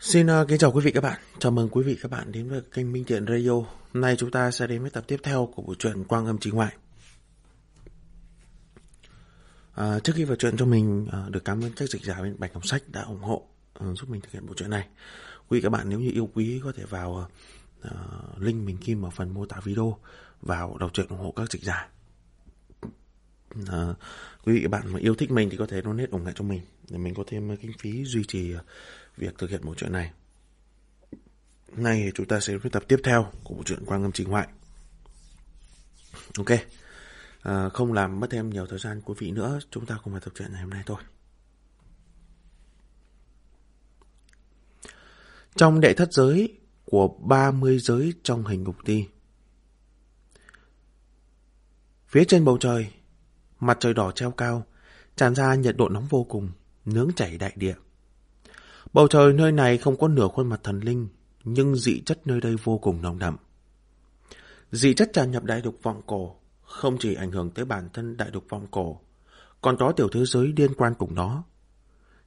Xin uh, kính chào quý vị các bạn. Chào mừng quý vị các bạn đến với kênh Minh Tiện Radio. Hôm nay chúng ta sẽ đến với tập tiếp theo của bộ truyện Quang Âm Chính Ngoại. À, trước khi vào chuyện cho mình uh, được cảm ơn các dịch giả bên Bạch Hồng Sách đã ủng hộ uh, giúp mình thực hiện bộ truyện này. Quý vị các bạn nếu như yêu quý có thể vào uh, link mình kim ở phần mô tả video vào đọc truyện ủng hộ các dịch giả. À, quý vị các bạn mà yêu thích mình thì có thể donate ủng hộ cho mình để mình có thêm kinh phí duy trì việc thực hiện bộ truyện này. Nay chúng ta sẽ đến tập tiếp theo của bộ truyện Quang Âm Trình Hoại. Ok, à, không làm mất thêm nhiều thời gian quý vị nữa, chúng ta cùng vào tập truyện ngày hôm nay thôi. Trong đệ thất giới của 30 giới trong hình ngục ti. Phía trên bầu trời, mặt trời đỏ treo cao, tràn ra nhiệt độ nóng vô cùng, nướng chảy đại địa. Bầu trời nơi này không có nửa khuôn mặt thần linh, nhưng dị chất nơi đây vô cùng nồng đậm. Dị chất tràn nhập đại đục vọng cổ, không chỉ ảnh hưởng tới bản thân đại đục vọng cổ, còn có tiểu thế giới liên quan cùng nó.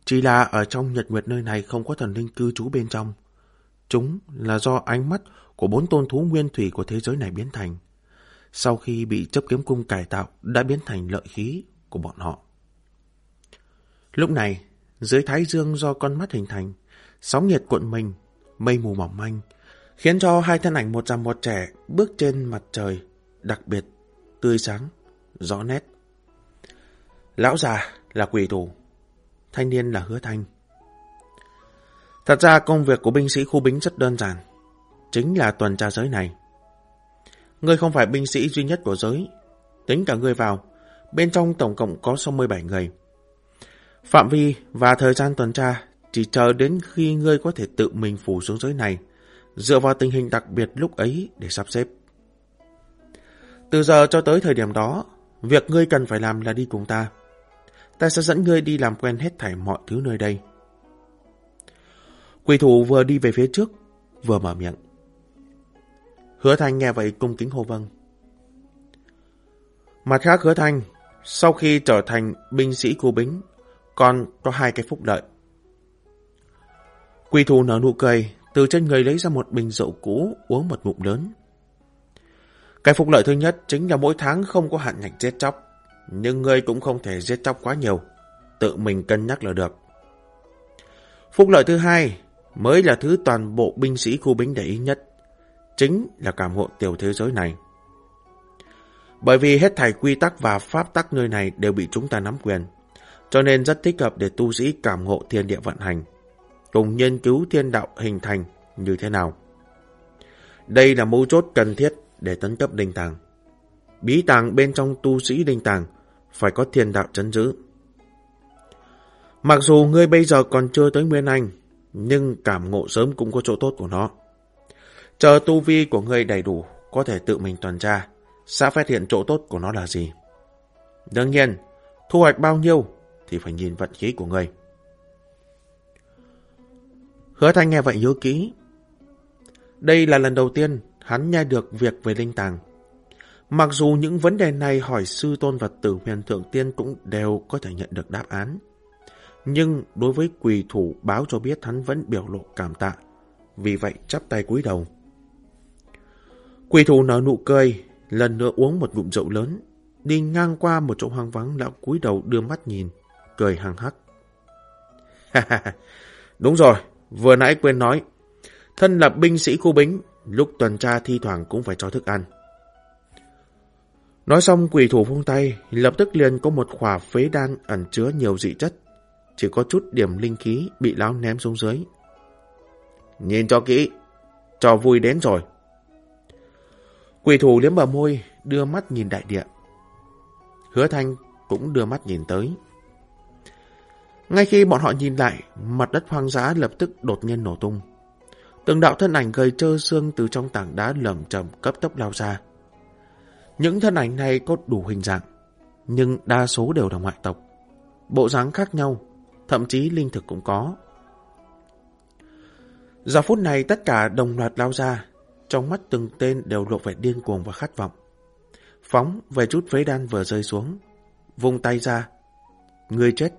Chỉ là ở trong nhật nguyệt nơi này không có thần linh cư trú bên trong. Chúng là do ánh mắt của bốn tôn thú nguyên thủy của thế giới này biến thành. Sau khi bị chấp kiếm cung cải tạo đã biến thành lợi khí của bọn họ. Lúc này, dưới thái dương do con mắt hình thành, sóng nhiệt cuộn mình, mây mù mỏng manh, khiến cho hai thân ảnh một già một trẻ bước trên mặt trời, đặc biệt, tươi sáng, rõ nét. Lão già là quỷ thủ, thanh niên là hứa thanh. Thật ra công việc của binh sĩ khu bính rất đơn giản, chính là tuần tra giới này. Ngươi không phải binh sĩ duy nhất của giới, tính cả ngươi vào, bên trong tổng cộng có 67 người. Phạm vi và thời gian tuần tra chỉ chờ đến khi ngươi có thể tự mình phủ xuống giới này, dựa vào tình hình đặc biệt lúc ấy để sắp xếp. Từ giờ cho tới thời điểm đó, việc ngươi cần phải làm là đi cùng ta. Ta sẽ dẫn ngươi đi làm quen hết thảy mọi thứ nơi đây. Quỷ thủ vừa đi về phía trước, vừa mở miệng. Hứa Thanh nghe vậy cung kính hô vâng. Mặt khác Hứa Thanh, sau khi trở thành binh sĩ cô bính, còn có hai cái phúc lợi. Quỳ thù nở nụ cười, từ trên người lấy ra một bình rượu cũ uống một ngụm lớn. Cái phúc lợi thứ nhất chính là mỗi tháng không có hạn ngạch giết chóc, nhưng ngươi cũng không thể giết chóc quá nhiều, tự mình cân nhắc là được. Phúc lợi thứ hai mới là thứ toàn bộ binh sĩ khu bính để ý nhất, chính là cảm ngộ tiểu thế giới này. Bởi vì hết thảy quy tắc và pháp tắc nơi này đều bị chúng ta nắm quyền, cho nên rất thích hợp để tu sĩ cảm ngộ thiên địa vận hành, cùng nghiên cứu thiên đạo hình thành như thế nào. Đây là mấu chốt cần thiết để tấn cấp đinh tàng. Bí tàng bên trong tu sĩ đinh tàng phải có thiên đạo chấn giữ. Mặc dù ngươi bây giờ còn chưa tới Nguyên Anh, nhưng cảm ngộ sớm cũng có chỗ tốt của nó. Chờ tu vi của ngươi đầy đủ, có thể tự mình tuần tra, sẽ phát hiện chỗ tốt của nó là gì. Đương nhiên, thu hoạch bao nhiêu thì phải nhìn vận khí của người. Hứa Thanh nghe vậy nhớ kỹ. Đây là lần đầu tiên hắn nghe được việc về linh tàng. Mặc dù những vấn đề này hỏi sư tôn và tử huyền thượng tiên cũng đều có thể nhận được đáp án. Nhưng đối với quỳ thủ báo cho biết hắn vẫn biểu lộ cảm tạ. Vì vậy chắp tay cúi đầu. Quỳ thủ nở nụ cười, lần nữa uống một ngụm rượu lớn, đi ngang qua một chỗ hoang vắng lão cúi đầu đưa mắt nhìn cười hăng hắc. Đúng rồi, vừa nãy quên nói. Thân là binh sĩ khu bính, lúc tuần tra thi thoảng cũng phải cho thức ăn. Nói xong quỷ thủ vung tay, lập tức liền có một khỏa phế đan ẩn chứa nhiều dị chất. Chỉ có chút điểm linh khí bị lão ném xuống dưới. Nhìn cho kỹ, trò vui đến rồi. Quỷ thủ liếm bờ môi, đưa mắt nhìn đại địa. Hứa thanh cũng đưa mắt nhìn tới. Ngay khi bọn họ nhìn lại, mặt đất hoang dã lập tức đột nhiên nổ tung. Từng đạo thân ảnh gầy trơ xương từ trong tảng đá lởm chầm cấp tốc lao ra. Những thân ảnh này có đủ hình dạng, nhưng đa số đều là ngoại tộc. Bộ dáng khác nhau, thậm chí linh thực cũng có. Giờ phút này tất cả đồng loạt lao ra, trong mắt từng tên đều lộ vẻ điên cuồng và khát vọng. Phóng về chút phế đan vừa rơi xuống, vung tay ra. Người chết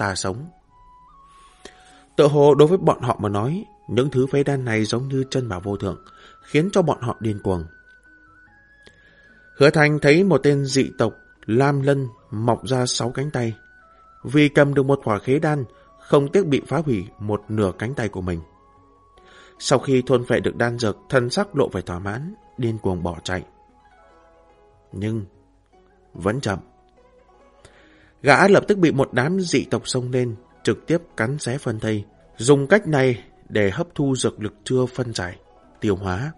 ta sống. Tự hồ đối với bọn họ mà nói, những thứ phế đan này giống như chân bảo vô thượng, khiến cho bọn họ điên cuồng. Hứa Thành thấy một tên dị tộc Lam Lân mọc ra sáu cánh tay. Vì cầm được một quả khế đan, không tiếc bị phá hủy một nửa cánh tay của mình. Sau khi thôn phệ được đan dược, thân sắc lộ phải thỏa mãn, điên cuồng bỏ chạy. Nhưng, vẫn chậm. Gã lập tức bị một đám dị tộc xông lên, trực tiếp cắn xé phân thây, dùng cách này để hấp thu dược lực chưa phân giải, tiêu hóa.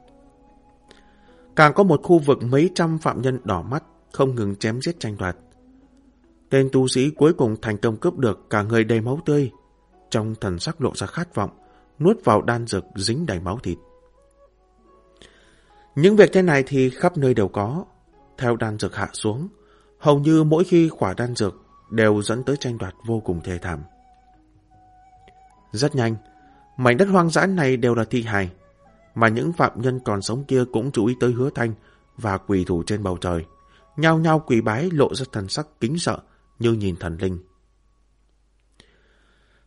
Càng có một khu vực mấy trăm phạm nhân đỏ mắt, không ngừng chém giết tranh đoạt. Tên tu sĩ cuối cùng thành công cướp được cả người đầy máu tươi, trong thần sắc lộ ra khát vọng, nuốt vào đan dược dính đầy máu thịt. Những việc thế này thì khắp nơi đều có. Theo đan dược hạ xuống, hầu như mỗi khi khỏa đan dược đều dẫn tới tranh đoạt vô cùng thê thảm. Rất nhanh, mảnh đất hoang dã này đều là thi hài, mà những phạm nhân còn sống kia cũng chú ý tới hứa thanh và quỳ thủ trên bầu trời, nhao nhao quỳ bái lộ ra thần sắc kính sợ như nhìn thần linh.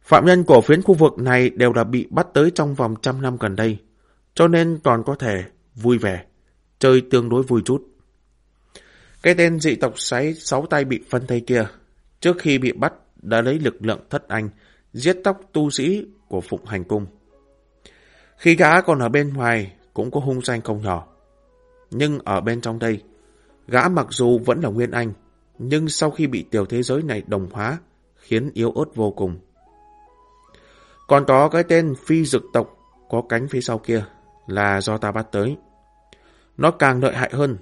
Phạm nhân của phiến khu vực này đều đã bị bắt tới trong vòng trăm năm gần đây, cho nên còn có thể vui vẻ, chơi tương đối vui chút. Cái tên dị tộc sáy sáu tay bị phân thây kia, trước khi bị bắt đã lấy lực lượng thất anh, giết tóc tu sĩ của Phụng Hành Cung. Khi gã còn ở bên ngoài cũng có hung danh không nhỏ. Nhưng ở bên trong đây, gã mặc dù vẫn là Nguyên Anh, nhưng sau khi bị tiểu thế giới này đồng hóa, khiến yếu ớt vô cùng. Còn có cái tên phi dực tộc có cánh phía sau kia là do ta bắt tới. Nó càng lợi hại hơn.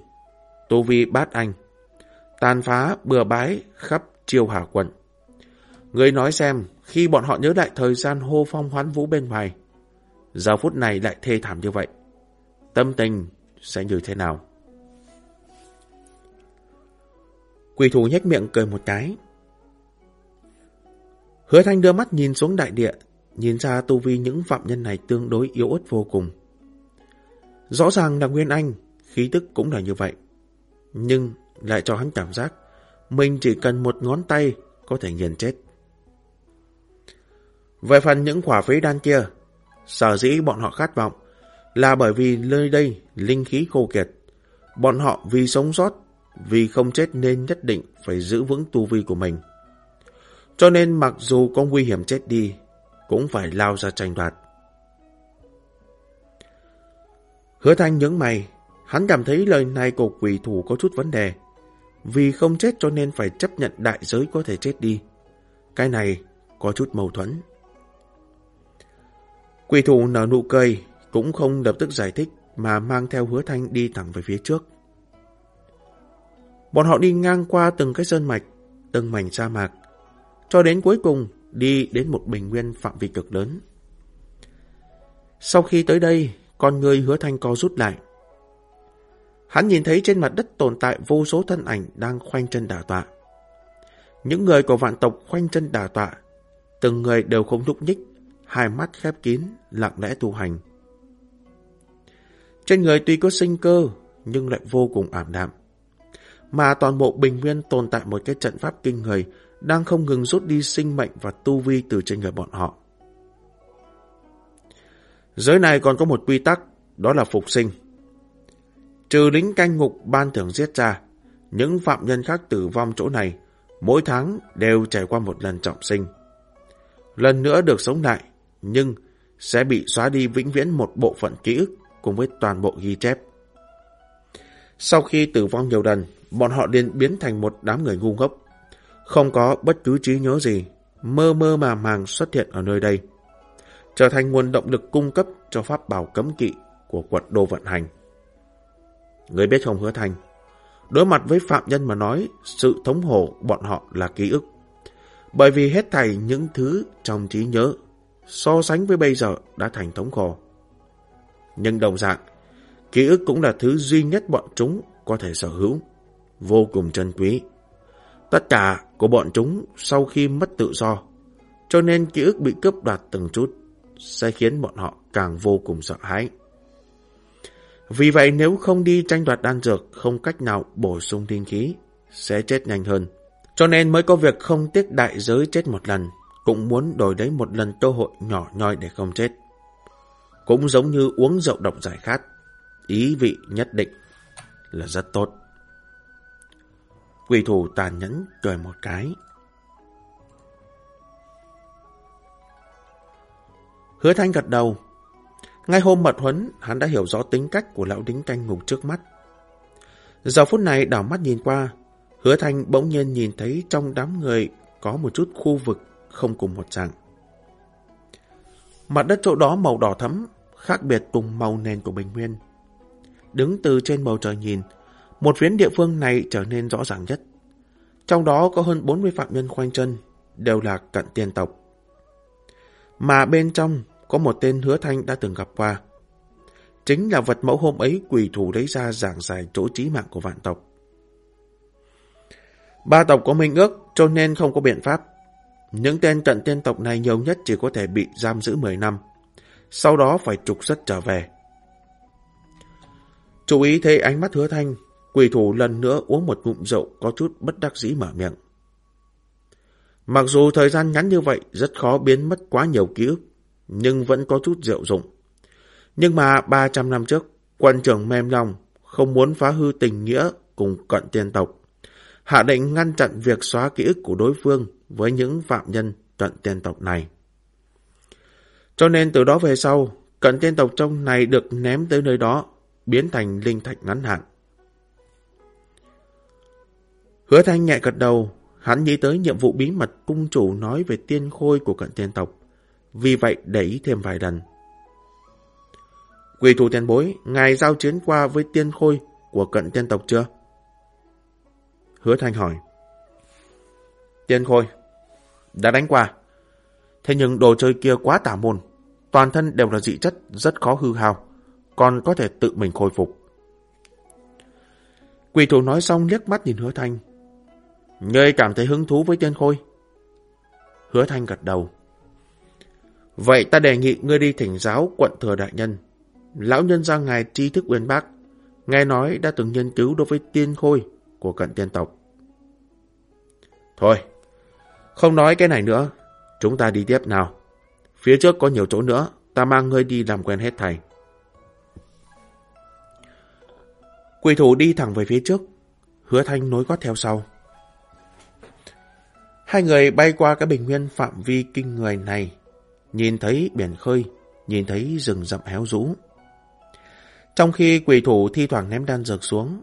Tu vi bát anh. Tàn phá bừa bãi khắp chiêu hà quận. Người nói xem, khi bọn họ nhớ lại thời gian hô phong hoán vũ bên ngoài, giờ phút này lại thê thảm như vậy. Tâm tình sẽ như thế nào? Quỳ thủ nhếch miệng cười một cái. Hứa thanh đưa mắt nhìn xuống đại địa, nhìn ra tu vi những phạm nhân này tương đối yếu ớt vô cùng. Rõ ràng là Nguyên Anh, khí tức cũng là như vậy. Nhưng lại cho hắn cảm giác mình chỉ cần một ngón tay có thể nghiền chết. Về phần những quả phế đan kia, sở dĩ bọn họ khát vọng là bởi vì nơi đây linh khí khô kiệt. Bọn họ vì sống sót, vì không chết nên nhất định phải giữ vững tu vi của mình. Cho nên mặc dù có nguy hiểm chết đi, cũng phải lao ra tranh đoạt. Hứa Thanh nhướng mày, hắn cảm thấy lời này của quỷ thủ có chút vấn đề. Vì không chết cho nên phải chấp nhận đại giới có thể chết đi. Cái này có chút mâu thuẫn. Quỷ thủ nở nụ cười, cũng không lập tức giải thích mà mang theo hứa thanh đi thẳng về phía trước. Bọn họ đi ngang qua từng cái sơn mạch, từng mảnh sa mạc, cho đến cuối cùng đi đến một bình nguyên phạm vi cực lớn. Sau khi tới đây, con người hứa thanh co rút lại. Hắn nhìn thấy trên mặt đất tồn tại vô số thân ảnh đang khoanh chân đả tọa. Những người của vạn tộc khoanh chân đả tọa, từng người đều không nhúc nhích, hai mắt khép kín, lặng lẽ tu hành. Trên người tuy có sinh cơ, nhưng lại vô cùng ảm đạm. Mà toàn bộ bình nguyên tồn tại một cái trận pháp kinh người, đang không ngừng rút đi sinh mệnh và tu vi từ trên người bọn họ. Giới này còn có một quy tắc, đó là phục sinh. Trừ lính canh ngục ban thưởng giết ra, những phạm nhân khác tử vong chỗ này mỗi tháng đều trải qua một lần trọng sinh. Lần nữa được sống lại, nhưng sẽ bị xóa đi vĩnh viễn một bộ phận ký ức cùng với toàn bộ ghi chép. Sau khi tử vong nhiều lần, bọn họ liền biến thành một đám người ngu ngốc, không có bất cứ trí nhớ gì, mơ mơ mà màng xuất hiện ở nơi đây, trở thành nguồn động lực cung cấp cho pháp bảo cấm kỵ của quận đô vận hành. Người biết không hứa thành, đối mặt với phạm nhân mà nói, sự thống hổ bọn họ là ký ức. Bởi vì hết thảy những thứ trong trí nhớ, so sánh với bây giờ đã thành thống khổ. Nhưng đồng dạng, ký ức cũng là thứ duy nhất bọn chúng có thể sở hữu, vô cùng trân quý. Tất cả của bọn chúng sau khi mất tự do, cho nên ký ức bị cướp đoạt từng chút, sẽ khiến bọn họ càng vô cùng sợ hãi. Vì vậy nếu không đi tranh đoạt đan dược không cách nào bổ sung tinh khí, sẽ chết nhanh hơn. Cho nên mới có việc không tiếc đại giới chết một lần, cũng muốn đổi lấy một lần cơ hội nhỏ nhoi để không chết. Cũng giống như uống rượu độc giải khát, ý vị nhất định là rất tốt. Quỷ thủ tàn nhẫn cười một cái. Hứa Thanh gật đầu. Ngay hôm mật huấn, hắn đã hiểu rõ tính cách của lão đính canh ngục trước mắt. Giờ phút này đảo mắt nhìn qua, Hứa Thanh bỗng nhiên nhìn thấy trong đám người có một chút khu vực không cùng một dạng. Mặt đất chỗ đó màu đỏ thẫm, khác biệt cùng màu nền của Bình Nguyên. Đứng từ trên bầu trời nhìn, một phiến địa phương này trở nên rõ ràng nhất. Trong đó có hơn 40 phạm nhân khoanh chân, đều là cận tiền tộc. Mà bên trong có một tên hứa thanh đã từng gặp qua. Chính là vật mẫu hôm ấy quỷ thủ lấy ra giảng giải chỗ trí mạng của vạn tộc. Ba tộc có minh ước cho nên không có biện pháp. Những tên trận tiên tộc này nhiều nhất chỉ có thể bị giam giữ 10 năm. Sau đó phải trục xuất trở về. Chú ý thấy ánh mắt hứa thanh, quỷ thủ lần nữa uống một ngụm rượu có chút bất đắc dĩ mở miệng. Mặc dù thời gian ngắn như vậy rất khó biến mất quá nhiều ký ức, nhưng vẫn có chút rượu dụng. Nhưng mà 300 năm trước, quân trưởng mềm lòng không muốn phá hư tình nghĩa cùng cận tiên tộc, hạ định ngăn chặn việc xóa ký ức của đối phương với những phạm nhân cận tiên tộc này. Cho nên từ đó về sau, cận tiên tộc trong này được ném tới nơi đó, biến thành linh thạch ngắn hạn. Hứa Thanh nhẹ gật đầu, hắn nghĩ tới nhiệm vụ bí mật cung chủ nói về tiên khôi của cận tiên tộc, vì vậy để ý thêm vài lần. Quỳ thủ tiền bối, ngài giao chiến qua với tiên khôi của cận tiên tộc chưa? Hứa Thanh hỏi. Tiên khôi, đã đánh qua. Thế nhưng đồ chơi kia quá tả môn, toàn thân đều là dị chất rất khó hư hao, còn có thể tự mình khôi phục. quỳ thủ nói xong liếc mắt nhìn hứa thanh. Ngươi cảm thấy hứng thú với tiên khôi? Hứa thanh gật đầu. Vậy ta đề nghị ngươi đi thỉnh giáo quận thừa đại nhân. Lão nhân ra ngài tri thức uyên bác, nghe nói đã từng nghiên cứu đối với tiên khôi của cận tiên tộc. Thôi, không nói cái này nữa, chúng ta đi tiếp nào. Phía trước có nhiều chỗ nữa, ta mang ngươi đi làm quen hết thầy. Quỷ thủ đi thẳng về phía trước, hứa thanh nối gót theo sau. Hai người bay qua cái bình nguyên phạm vi kinh người này, nhìn thấy biển khơi, nhìn thấy rừng rậm héo rũ. Trong khi quỷ thủ thi thoảng ném đan dược xuống,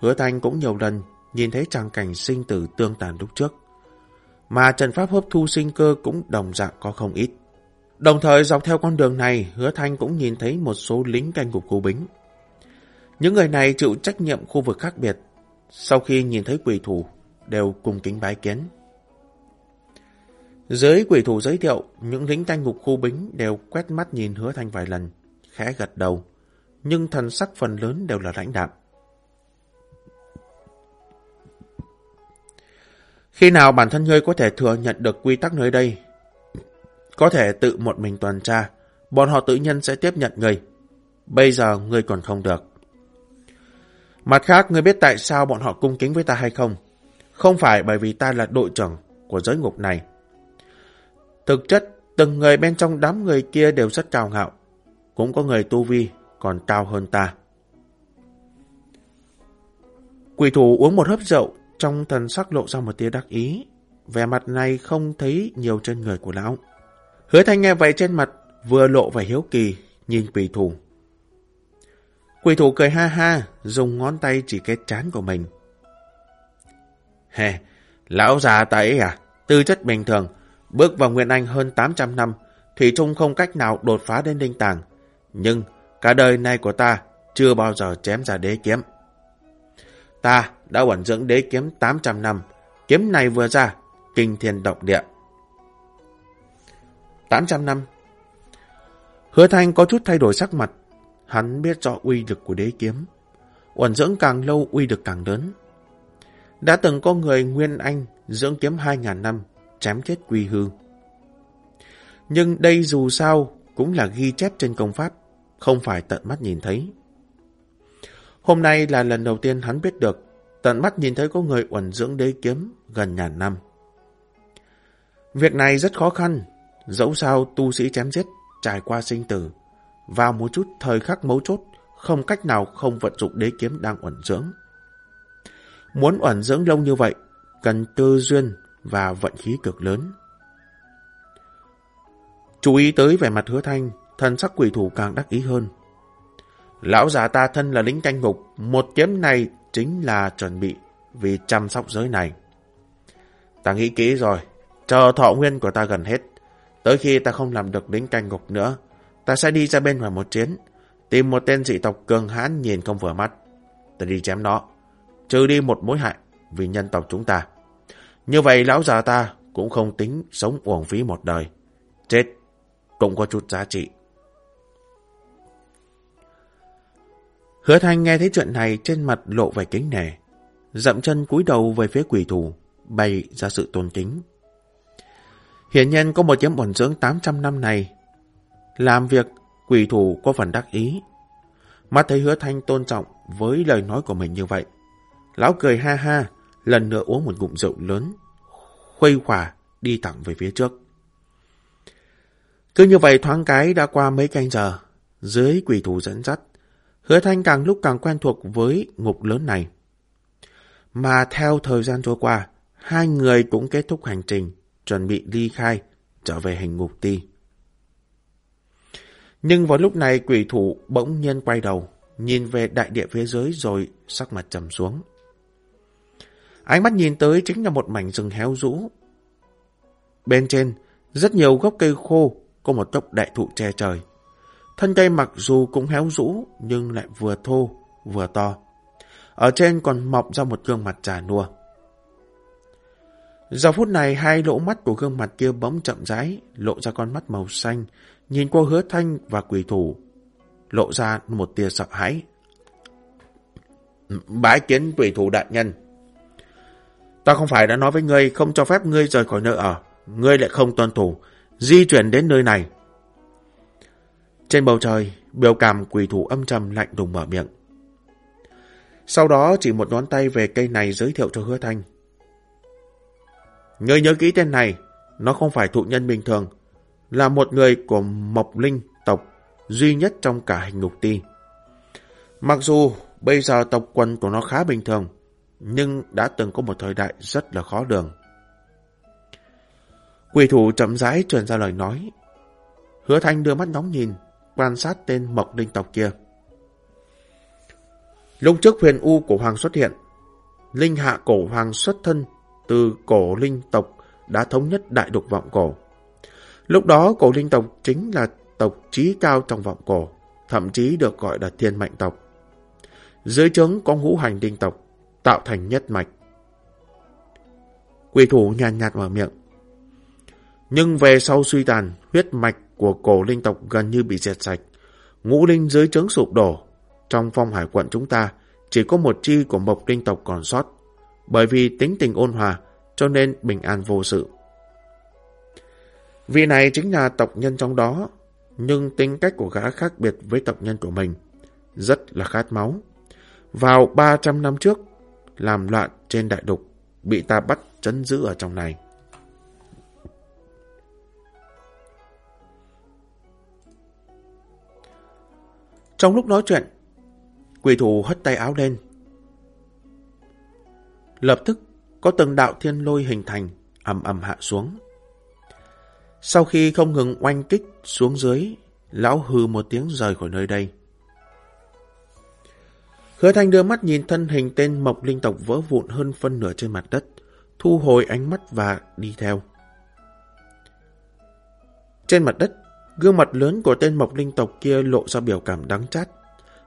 hứa thanh cũng nhiều lần nhìn thấy tràng cảnh sinh tử tương tàn lúc trước. Mà trận pháp hấp thu sinh cơ cũng đồng dạng có không ít. Đồng thời dọc theo con đường này, hứa thanh cũng nhìn thấy một số lính canh cục cố bính. Những người này chịu trách nhiệm khu vực khác biệt. Sau khi nhìn thấy quỷ thủ, đều cùng kính bái kiến. Dưới quỷ thủ giới thiệu, những lính canh ngục khu bính đều quét mắt nhìn hứa thanh vài lần, khẽ gật đầu, nhưng thần sắc phần lớn đều là lãnh đạm. Khi nào bản thân ngươi có thể thừa nhận được quy tắc nơi đây, có thể tự một mình tuần tra, bọn họ tự nhân sẽ tiếp nhận ngươi. Bây giờ ngươi còn không được. Mặt khác, ngươi biết tại sao bọn họ cung kính với ta hay không? Không phải bởi vì ta là đội trưởng của giới ngục này. Thực chất, từng người bên trong đám người kia đều rất cao ngạo. Cũng có người tu vi còn cao hơn ta. Quỷ thủ uống một hớp rượu, trong thần sắc lộ ra một tia đắc ý. Vẻ mặt này không thấy nhiều trên người của lão. Hứa thanh nghe vậy trên mặt vừa lộ vẻ hiếu kỳ, nhìn quỷ thủ. Quỷ thủ cười ha ha, dùng ngón tay chỉ cái chán của mình. Hè, lão già ta ấy à, tư chất bình thường, bước vào Nguyên Anh hơn 800 năm, thủy Trung không cách nào đột phá đến đinh tàng. Nhưng cả đời này của ta chưa bao giờ chém ra đế kiếm. Ta đã ẩn dưỡng đế kiếm 800 năm, kiếm này vừa ra, kinh thiên động địa. 800 năm Hứa Thanh có chút thay đổi sắc mặt, Hắn biết rõ uy lực của đế kiếm. Uẩn dưỡng càng lâu uy lực càng lớn. Đã từng có người Nguyên Anh dưỡng kiếm 2.000 năm, chém chết quy hương. Nhưng đây dù sao cũng là ghi chép trên công pháp, không phải tận mắt nhìn thấy. Hôm nay là lần đầu tiên hắn biết được, tận mắt nhìn thấy có người uẩn dưỡng đế kiếm gần ngàn năm. Việc này rất khó khăn, dẫu sao tu sĩ chém giết, trải qua sinh tử. Vào một chút thời khắc mấu chốt, không cách nào không vận dụng đế kiếm đang uẩn dưỡng. Muốn uẩn dưỡng lâu như vậy, cần tư duyên và vận khí cực lớn. Chú ý tới vẻ mặt hứa thanh, thân sắc quỷ thủ càng đắc ý hơn. Lão già ta thân là lính canh ngục, một kiếm này chính là chuẩn bị vì chăm sóc giới này. Ta nghĩ kỹ rồi, chờ thọ nguyên của ta gần hết. Tới khi ta không làm được lính canh ngục nữa, ta sẽ đi ra bên ngoài một chiến, tìm một tên dị tộc cường hãn nhìn không vừa mắt. Ta đi chém nó, trừ đi một mối hại vì nhân tộc chúng ta. Như vậy lão già ta cũng không tính sống uổng phí một đời. Chết cũng có chút giá trị. Hứa Thanh nghe thấy chuyện này trên mặt lộ vẻ kính nề, dậm chân cúi đầu về phía quỷ thủ, bày ra sự tôn kính. Hiện nhiên có một chiếm bổn dưỡng 800 năm này, làm việc quỷ thủ có phần đắc ý. Mắt thấy hứa thanh tôn trọng với lời nói của mình như vậy. Lão cười ha ha, lần nữa uống một ngụm rượu lớn, khuây khỏa đi thẳng về phía trước. Cứ như vậy thoáng cái đã qua mấy canh giờ, dưới quỷ thủ dẫn dắt, hứa thanh càng lúc càng quen thuộc với ngục lớn này. Mà theo thời gian trôi qua, hai người cũng kết thúc hành trình, chuẩn bị ly khai, trở về hình ngục ti. Nhưng vào lúc này quỷ thủ bỗng nhiên quay đầu, nhìn về đại địa phía dưới rồi sắc mặt trầm xuống. Ánh mắt nhìn tới chính là một mảnh rừng héo rũ. Bên trên, rất nhiều gốc cây khô có một gốc đại thụ che trời. Thân cây mặc dù cũng héo rũ nhưng lại vừa thô vừa to. Ở trên còn mọc ra một gương mặt trà nua. Giờ phút này hai lỗ mắt của gương mặt kia bỗng chậm rãi, lộ ra con mắt màu xanh, nhìn qua hứa thanh và quỷ thủ, lộ ra một tia sợ hãi. Bái kiến quỷ thủ đại nhân. Ta không phải đã nói với ngươi không cho phép ngươi rời khỏi nơi ở, ngươi lại không tuân thủ, di chuyển đến nơi này. Trên bầu trời, biểu cảm quỷ thủ âm trầm lạnh đùng mở miệng. Sau đó chỉ một ngón tay về cây này giới thiệu cho hứa thanh. Ngươi nhớ kỹ tên này, nó không phải thụ nhân bình thường, là một người của Mộc Linh tộc duy nhất trong cả hình ngục ti. Mặc dù bây giờ tộc quân của nó khá bình thường, nhưng đã từng có một thời đại rất là khó đường. Quỷ thủ chậm rãi truyền ra lời nói. Hứa Thanh đưa mắt nóng nhìn, quan sát tên Mộc Linh tộc kia. Lúc trước huyền U của hoàng xuất hiện, Linh hạ cổ hoàng xuất thân từ cổ linh tộc đã thống nhất đại đục vọng cổ. Lúc đó cổ linh tộc chính là tộc trí cao trong vọng cổ, thậm chí được gọi là thiên mệnh tộc. Dưới trướng có ngũ hành linh tộc, tạo thành nhất mạch. Quỷ thủ nhàn nhạt, nhạt mở miệng. Nhưng về sau suy tàn, huyết mạch của cổ linh tộc gần như bị diệt sạch. Ngũ linh dưới trướng sụp đổ. Trong phong hải quận chúng ta, chỉ có một chi của mộc linh tộc còn sót. Bởi vì tính tình ôn hòa, cho nên bình an vô sự. Vị này chính là tộc nhân trong đó, nhưng tính cách của gã khác biệt với tộc nhân của mình, rất là khát máu. Vào 300 năm trước, làm loạn trên đại đục, bị ta bắt chấn giữ ở trong này. Trong lúc nói chuyện, quỷ thủ hất tay áo lên. Lập tức có từng đạo thiên lôi hình thành, ầm ầm hạ xuống. Sau khi không ngừng oanh kích xuống dưới, lão hư một tiếng rời khỏi nơi đây. Hứa Thanh đưa mắt nhìn thân hình tên Mộc Linh tộc vỡ vụn hơn phân nửa trên mặt đất, thu hồi ánh mắt và đi theo. Trên mặt đất, gương mặt lớn của tên Mộc Linh tộc kia lộ ra biểu cảm đắng chát.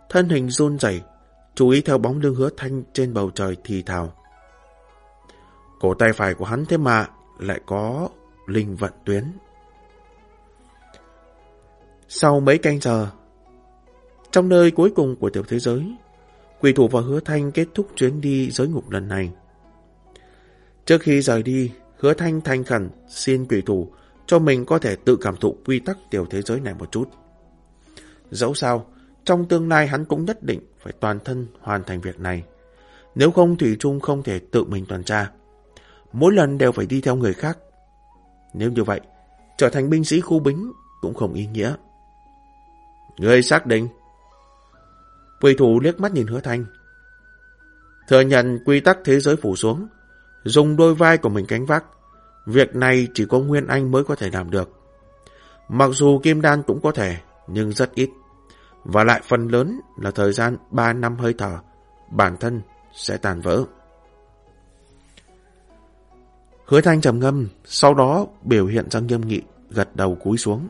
Thân hình run rẩy, chú ý theo bóng lưng hứa thanh trên bầu trời thì thào. Cổ tay phải của hắn thế mà lại có linh vận tuyến. Sau mấy canh giờ, trong nơi cuối cùng của tiểu thế giới, quỷ thủ và hứa thanh kết thúc chuyến đi giới ngục lần này. Trước khi rời đi, hứa thanh thanh khẩn xin quỷ thủ cho mình có thể tự cảm thụ quy tắc tiểu thế giới này một chút. Dẫu sao, trong tương lai hắn cũng nhất định phải toàn thân hoàn thành việc này. Nếu không Thủy Trung không thể tự mình toàn tra. Mỗi lần đều phải đi theo người khác. Nếu như vậy, trở thành binh sĩ khu bính cũng không ý nghĩa. Người xác định. Quỷ thủ liếc mắt nhìn hứa thanh. Thừa nhận quy tắc thế giới phủ xuống, dùng đôi vai của mình cánh vác. Việc này chỉ có Nguyên Anh mới có thể làm được. Mặc dù Kim Đan cũng có thể, nhưng rất ít. Và lại phần lớn là thời gian 3 năm hơi thở, bản thân sẽ tàn vỡ. Hứa Thanh trầm ngâm, sau đó biểu hiện ra nghiêm nghị, gật đầu cúi xuống.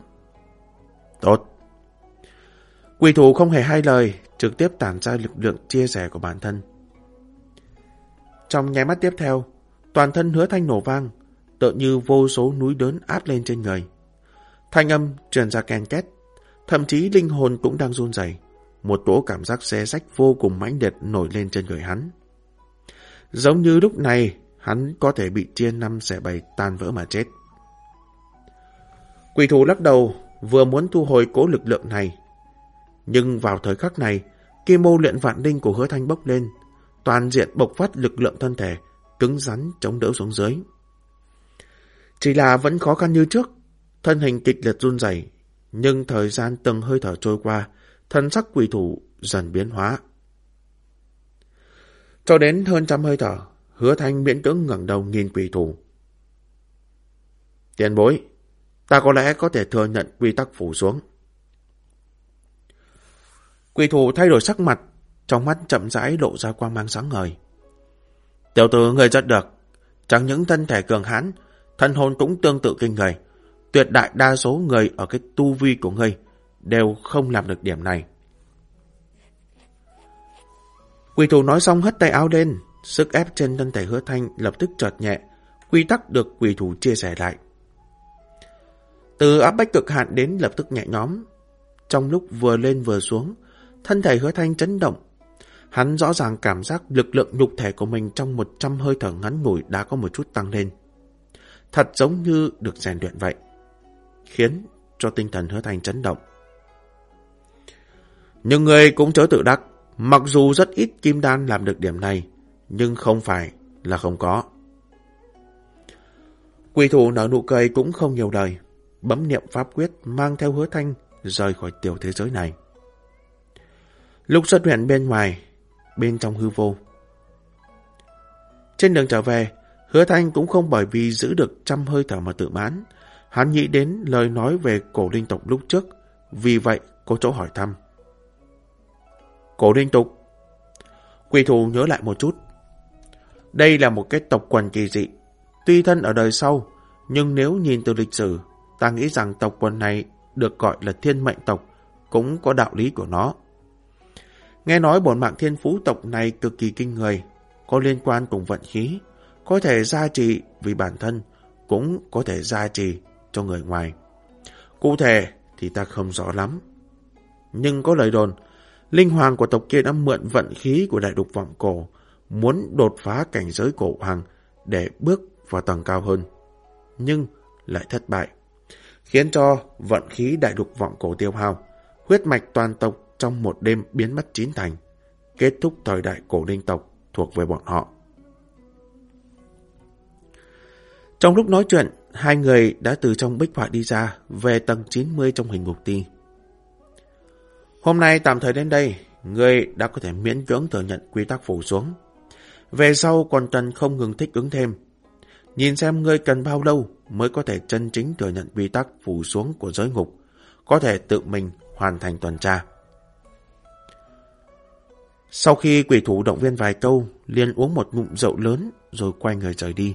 Tốt. Quỷ thủ không hề hai lời, trực tiếp tản ra lực lượng chia sẻ của bản thân. Trong nháy mắt tiếp theo, toàn thân hứa thanh nổ vang, tự như vô số núi đớn áp lên trên người. Thanh âm truyền ra ken két, thậm chí linh hồn cũng đang run rẩy. Một tổ cảm giác xé rách vô cùng mãnh liệt nổi lên trên người hắn. Giống như lúc này, hắn có thể bị chia năm xẻ bảy tan vỡ mà chết. Quỷ thủ lắc đầu, vừa muốn thu hồi cố lực lượng này. Nhưng vào thời khắc này, kim mô luyện vạn linh của hứa thanh bốc lên, toàn diện bộc phát lực lượng thân thể, cứng rắn chống đỡ xuống dưới. Chỉ là vẫn khó khăn như trước, thân hình kịch liệt run rẩy, nhưng thời gian từng hơi thở trôi qua, thân sắc quỷ thủ dần biến hóa. Cho đến hơn trăm hơi thở, hứa thanh miễn cưỡng ngẩng đầu nhìn quỷ thủ. Tiền bối, ta có lẽ có thể thừa nhận quy tắc phủ xuống. Quỷ thủ thay đổi sắc mặt, trong mắt chậm rãi lộ ra quang mang sáng ngời. Tiểu tử người rất được, chẳng những thân thể cường hãn, thân hồn cũng tương tự kinh người. Tuyệt đại đa số người ở cái tu vi của ngươi đều không làm được điểm này. Quỷ thủ nói xong hất tay áo lên, sức ép trên thân thể hứa thanh lập tức chợt nhẹ, quy tắc được quỷ thủ chia sẻ lại. Từ áp bách cực hạn đến lập tức nhẹ nhóm, trong lúc vừa lên vừa xuống, thân thể hứa thanh chấn động. Hắn rõ ràng cảm giác lực lượng nhục thể của mình trong một trăm hơi thở ngắn ngủi đã có một chút tăng lên. Thật giống như được rèn luyện vậy. Khiến cho tinh thần hứa thanh chấn động. Nhưng người cũng chớ tự đắc. Mặc dù rất ít kim đan làm được điểm này, nhưng không phải là không có. Quỷ thủ nở nụ cười cũng không nhiều đời bấm niệm pháp quyết mang theo hứa thanh rời khỏi tiểu thế giới này. Lúc xuất hiện bên ngoài, bên trong hư vô. Trên đường trở về, hứa thanh cũng không bởi vì giữ được trăm hơi thở mà tự mãn. Hắn nghĩ đến lời nói về cổ linh tộc lúc trước, vì vậy có chỗ hỏi thăm. Cổ linh tục Quỷ thủ nhớ lại một chút. Đây là một cái tộc quần kỳ dị. Tuy thân ở đời sau, nhưng nếu nhìn từ lịch sử, ta nghĩ rằng tộc quần này được gọi là thiên mệnh tộc, cũng có đạo lý của nó. Nghe nói bổn mạng thiên phú tộc này cực kỳ kinh người, có liên quan cùng vận khí, có thể gia trì vì bản thân, cũng có thể gia trì cho người ngoài. Cụ thể thì ta không rõ lắm. Nhưng có lời đồn, linh hoàng của tộc kia đã mượn vận khí của đại đục vọng cổ, muốn đột phá cảnh giới cổ hoàng để bước vào tầng cao hơn. Nhưng lại thất bại, khiến cho vận khí đại đục vọng cổ tiêu hao, huyết mạch toàn tộc trong một đêm biến mất chín thành, kết thúc thời đại cổ linh tộc thuộc về bọn họ. Trong lúc nói chuyện, hai người đã từ trong bích họa đi ra, về tầng 90 trong hình ngục ti. Hôm nay tạm thời đến đây, người đã có thể miễn cưỡng thừa nhận quy tắc phủ xuống. Về sau còn cần không ngừng thích ứng thêm. Nhìn xem ngươi cần bao lâu mới có thể chân chính thừa nhận quy tắc phủ xuống của giới ngục, có thể tự mình hoàn thành tuần tra. Sau khi quỷ thủ động viên vài câu, liền uống một ngụm rượu lớn rồi quay người rời đi.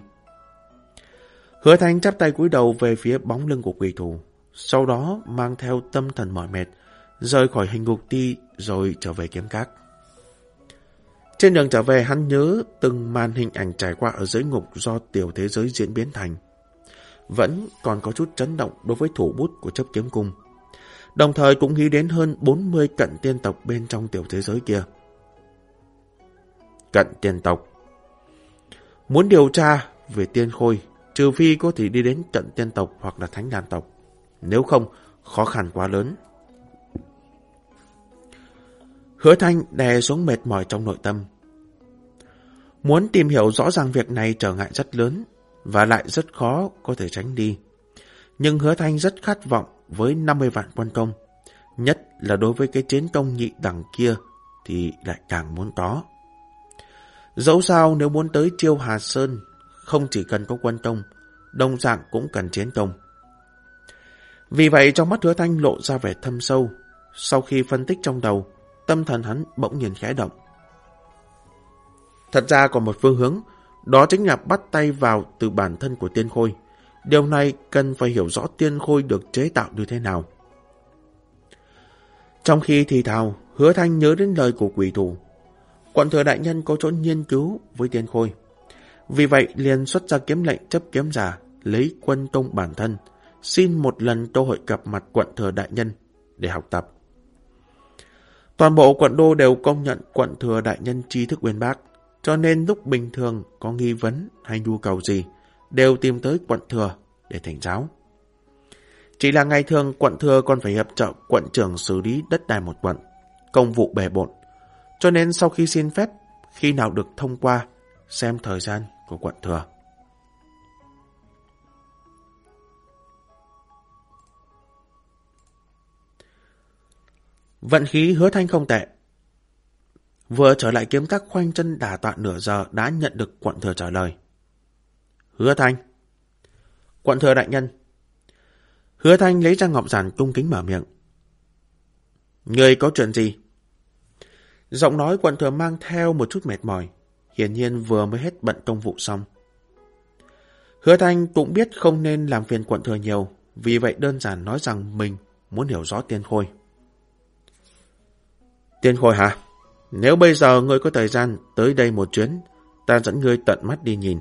Hứa Thanh chắp tay cúi đầu về phía bóng lưng của quỷ thủ, sau đó mang theo tâm thần mỏi mệt, rời khỏi hình ngục ti rồi trở về kiếm cát. Trên đường trở về hắn nhớ từng màn hình ảnh trải qua ở dưới ngục do tiểu thế giới diễn biến thành. Vẫn còn có chút chấn động đối với thủ bút của chấp kiếm cung. Đồng thời cũng nghĩ đến hơn 40 cận tiên tộc bên trong tiểu thế giới kia. Cận tiên tộc Muốn điều tra về tiên khôi, trừ phi có thể đi đến cận tiên tộc hoặc là thánh đàn tộc. Nếu không, khó khăn quá lớn. Hứa Thanh đè xuống mệt mỏi trong nội tâm. Muốn tìm hiểu rõ ràng việc này trở ngại rất lớn, và lại rất khó có thể tránh đi. Nhưng hứa thanh rất khát vọng với 50 vạn quân công. Nhất là đối với cái chiến công nhị đẳng kia thì lại càng muốn có. Dẫu sao nếu muốn tới chiêu Hà Sơn, không chỉ cần có quân công, đồng dạng cũng cần chiến công. Vì vậy trong mắt hứa thanh lộ ra vẻ thâm sâu, sau khi phân tích trong đầu, tâm thần hắn bỗng nhiên khẽ động. Thật ra còn một phương hướng, đó chính là bắt tay vào từ bản thân của tiên khôi. Điều này cần phải hiểu rõ tiên khôi được chế tạo như thế nào. Trong khi thì thào, hứa thanh nhớ đến lời của quỷ thủ. Quận thừa đại nhân có chỗ nghiên cứu với tiên khôi. Vì vậy liền xuất ra kiếm lệnh chấp kiếm giả, lấy quân công bản thân, xin một lần cơ hội gặp mặt quận thừa đại nhân để học tập. Toàn bộ quận đô đều công nhận quận thừa đại nhân tri thức uyên bác, cho nên lúc bình thường có nghi vấn hay nhu cầu gì, đều tìm tới quận thừa để thành giáo. Chỉ là ngày thường quận thừa còn phải hiệp trợ quận trưởng xử lý đất đai một quận, công vụ bề bộn. Cho nên sau khi xin phép, khi nào được thông qua, xem thời gian của quận thừa. Vận khí hứa thanh không tệ. Vừa trở lại kiếm các khoanh chân đả tọa nửa giờ đã nhận được quận thừa trả lời. Hứa thanh. Quận thừa đại nhân. Hứa thanh lấy ra ngọc giản tung kính mở miệng. Người có chuyện gì? Giọng nói quận thừa mang theo một chút mệt mỏi. Hiển nhiên vừa mới hết bận công vụ xong. Hứa thanh cũng biết không nên làm phiền quận thừa nhiều. Vì vậy đơn giản nói rằng mình muốn hiểu rõ tiên khôi. Tiên Khôi hả? Nếu bây giờ ngươi có thời gian tới đây một chuyến, ta dẫn ngươi tận mắt đi nhìn.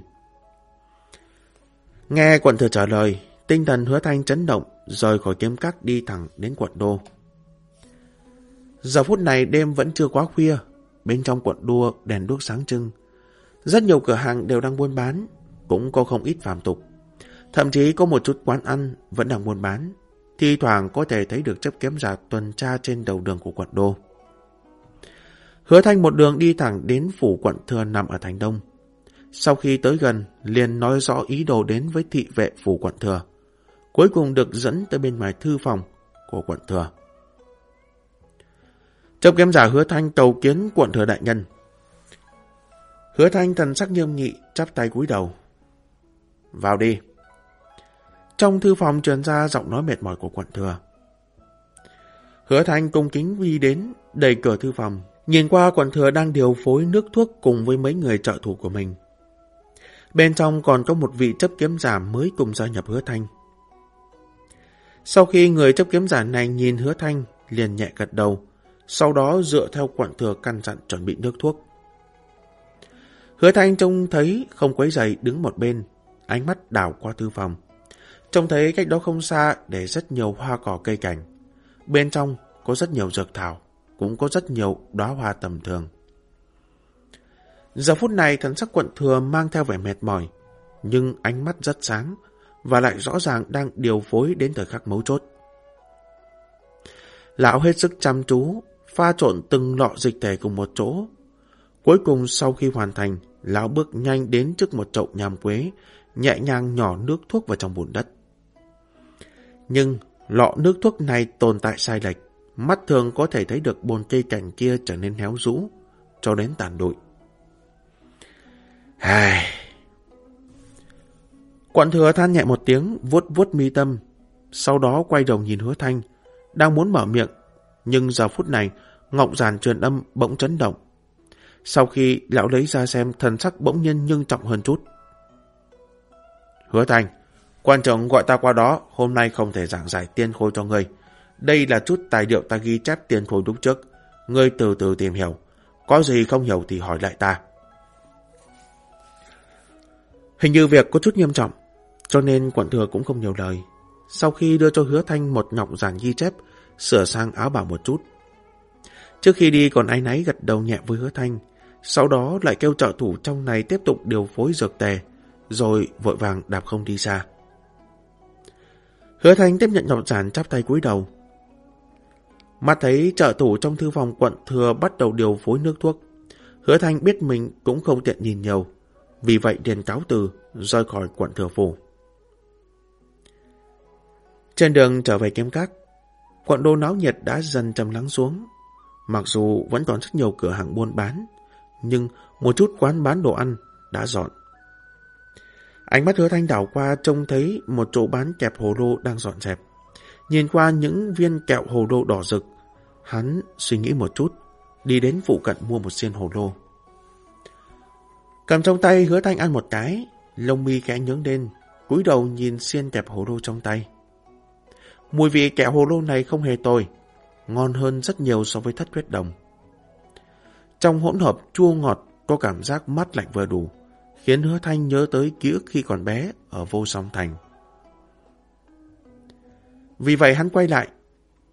Nghe quận thừa trả lời, tinh thần hứa thanh chấn động, rời khỏi kiếm các đi thẳng đến quận đô. Giờ phút này đêm vẫn chưa quá khuya, bên trong quận đua đèn đuốc sáng trưng. Rất nhiều cửa hàng đều đang buôn bán, cũng có không ít phàm tục. Thậm chí có một chút quán ăn vẫn đang buôn bán, thi thoảng có thể thấy được chấp kiếm giả tuần tra trên đầu đường của quận đô. Hứa Thanh một đường đi thẳng đến phủ quận thừa nằm ở thành đông. Sau khi tới gần, liền nói rõ ý đồ đến với thị vệ phủ quận thừa. Cuối cùng được dẫn tới bên ngoài thư phòng của quận thừa. Chấp kiếm giả hứa thanh cầu kiến quận thừa đại nhân. Hứa thanh thần sắc nghiêm nghị, chắp tay cúi đầu. Vào đi. Trong thư phòng truyền ra giọng nói mệt mỏi của quận thừa. Hứa thanh cung kính đi đến, đầy cửa thư phòng, Nhìn qua quận thừa đang điều phối nước thuốc cùng với mấy người trợ thủ của mình. Bên trong còn có một vị chấp kiếm giả mới cùng gia nhập hứa thanh. Sau khi người chấp kiếm giả này nhìn hứa thanh, liền nhẹ gật đầu, sau đó dựa theo quản thừa căn dặn chuẩn bị nước thuốc. Hứa thanh trông thấy không quấy giày đứng một bên, ánh mắt đảo qua thư phòng. Trông thấy cách đó không xa để rất nhiều hoa cỏ cây cảnh. Bên trong có rất nhiều dược thảo cũng có rất nhiều đóa hoa tầm thường. Giờ phút này thần sắc quận thừa mang theo vẻ mệt mỏi, nhưng ánh mắt rất sáng và lại rõ ràng đang điều phối đến thời khắc mấu chốt. Lão hết sức chăm chú, pha trộn từng lọ dịch thể cùng một chỗ. Cuối cùng sau khi hoàn thành, lão bước nhanh đến trước một chậu nhàm quế, nhẹ nhàng nhỏ nước thuốc vào trong bùn đất. Nhưng lọ nước thuốc này tồn tại sai lệch, mắt thường có thể thấy được bồn cây cảnh kia trở nên héo rũ, cho đến tàn đụi. Hài... Quận thừa than nhẹ một tiếng, vuốt vuốt mi tâm, sau đó quay đầu nhìn hứa thanh, đang muốn mở miệng, nhưng giờ phút này, ngọc giản truyền âm bỗng chấn động. Sau khi lão lấy ra xem, thần sắc bỗng nhiên nhưng trọng hơn chút. Hứa thanh, quan trọng gọi ta qua đó, hôm nay không thể giảng giải tiên khôi cho ngươi. Đây là chút tài liệu ta ghi chép tiên khôi lúc trước. Ngươi từ từ tìm hiểu. Có gì không hiểu thì hỏi lại ta. Hình như việc có chút nghiêm trọng, cho nên quận thừa cũng không nhiều lời. Sau khi đưa cho hứa thanh một ngọc giản ghi chép, sửa sang áo bảo một chút. Trước khi đi còn ai nấy gật đầu nhẹ với hứa thanh, sau đó lại kêu trợ thủ trong này tiếp tục điều phối dược tề, rồi vội vàng đạp không đi xa. Hứa thanh tiếp nhận ngọc giản chắp tay cúi đầu, Mắt thấy trợ thủ trong thư phòng quận thừa bắt đầu điều phối nước thuốc. Hứa Thanh biết mình cũng không tiện nhìn nhiều. Vì vậy điền cáo từ, rời khỏi quận thừa phủ. Trên đường trở về kiếm các, quận đô náo nhiệt đã dần trầm lắng xuống. Mặc dù vẫn còn rất nhiều cửa hàng buôn bán, nhưng một chút quán bán đồ ăn đã dọn. Ánh mắt hứa thanh đảo qua trông thấy một chỗ bán kẹp hồ lô đang dọn dẹp. Nhìn qua những viên kẹo hồ lô đỏ rực, hắn suy nghĩ một chút, đi đến phụ cận mua một xiên hồ lô. Cầm trong tay hứa thanh ăn một cái, lông mi khẽ nhướng lên, cúi đầu nhìn xiên kẹp hồ lô trong tay. Mùi vị kẹo hồ lô này không hề tồi, ngon hơn rất nhiều so với thất huyết đồng. Trong hỗn hợp chua ngọt có cảm giác mát lạnh vừa đủ, khiến hứa thanh nhớ tới ký ức khi còn bé ở vô song thành. Vì vậy hắn quay lại,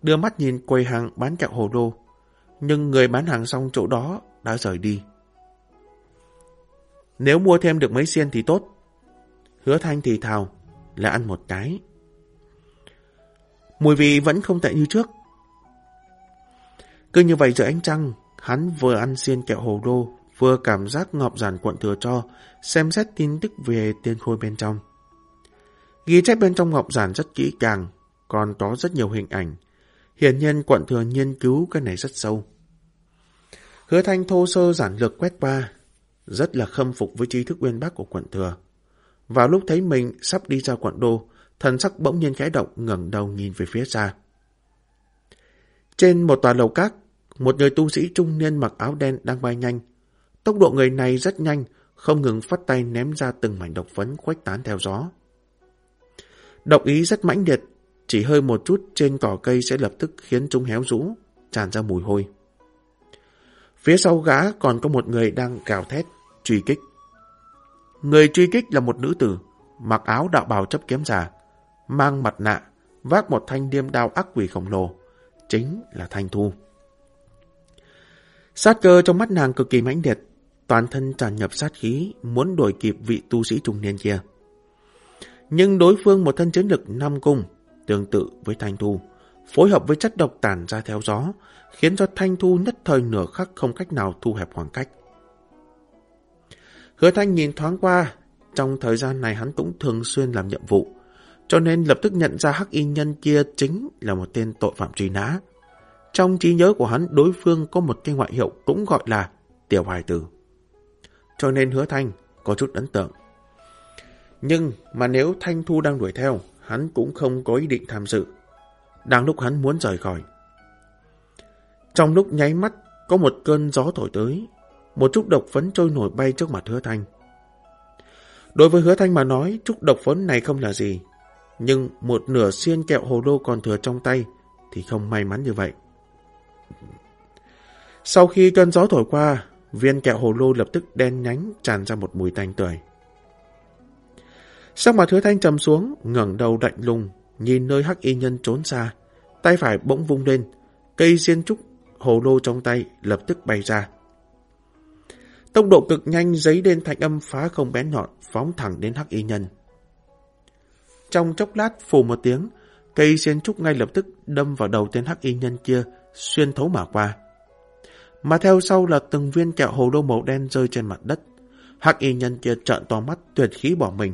đưa mắt nhìn quầy hàng bán kẹo hồ lô, nhưng người bán hàng xong chỗ đó đã rời đi. Nếu mua thêm được mấy xiên thì tốt. Hứa thanh thì thào, là ăn một cái. Mùi vị vẫn không tệ như trước. Cứ như vậy giữa ánh trăng, hắn vừa ăn xiên kẹo hồ đô, vừa cảm giác ngọc giản quận thừa cho, xem xét tin tức về tiên khôi bên trong. Ghi chép bên trong ngọc giản rất kỹ càng, còn có rất nhiều hình ảnh. Hiển nhiên quận thừa nghiên cứu cái này rất sâu. Hứa thanh thô sơ giản lược quét qua, rất là khâm phục với trí thức uyên bác của quận thừa. Vào lúc thấy mình sắp đi ra quận đô, thần sắc bỗng nhiên khẽ động ngẩng đầu nhìn về phía xa. Trên một tòa lầu cát, một người tu sĩ trung niên mặc áo đen đang bay nhanh. Tốc độ người này rất nhanh, không ngừng phát tay ném ra từng mảnh độc phấn khuếch tán theo gió. Độc ý rất mãnh liệt, chỉ hơi một chút trên cỏ cây sẽ lập tức khiến chúng héo rũ, tràn ra mùi hôi. Phía sau gã còn có một người đang gào thét, truy kích. Người truy kích là một nữ tử, mặc áo đạo bào chấp kiếm giả, mang mặt nạ, vác một thanh điêm đao ác quỷ khổng lồ, chính là Thanh Thu. Sát cơ trong mắt nàng cực kỳ mãnh liệt, toàn thân tràn nhập sát khí, muốn đuổi kịp vị tu sĩ trung niên kia. Nhưng đối phương một thân chiến lực năm cung, tương tự với Thanh Thu, phối hợp với chất độc tản ra theo gió, khiến cho Thanh Thu nhất thời nửa khắc không cách nào thu hẹp khoảng cách. Hứa Thanh nhìn thoáng qua, trong thời gian này hắn cũng thường xuyên làm nhiệm vụ, cho nên lập tức nhận ra hắc y nhân kia chính là một tên tội phạm truy nã. Trong trí nhớ của hắn, đối phương có một cái ngoại hiệu cũng gọi là tiểu hài tử. Cho nên hứa Thanh có chút ấn tượng. Nhưng mà nếu Thanh Thu đang đuổi theo, hắn cũng không có ý định tham dự. Đang lúc hắn muốn rời khỏi. Trong lúc nháy mắt, có một cơn gió thổi tới, một chút độc phấn trôi nổi bay trước mặt hứa thanh. Đối với hứa thanh mà nói, chút độc phấn này không là gì, nhưng một nửa xiên kẹo hồ lô còn thừa trong tay thì không may mắn như vậy. Sau khi cơn gió thổi qua, viên kẹo hồ lô lập tức đen nhánh tràn ra một mùi tanh tưởi. Sắc mặt hứa thanh trầm xuống, ngẩng đầu lạnh lùng, nhìn nơi hắc y nhân trốn xa, tay phải bỗng vung lên, cây xiên trúc hồ lô trong tay lập tức bay ra. Tốc độ cực nhanh giấy lên thanh âm phá không bén nhọn, phóng thẳng đến hắc y nhân. Trong chốc lát phù một tiếng, cây sen trúc ngay lập tức đâm vào đầu tên hắc y nhân kia, xuyên thấu mà qua. Mà theo sau là từng viên kẹo hồ lô màu đen rơi trên mặt đất. Hắc y nhân kia trợn to mắt tuyệt khí bỏ mình,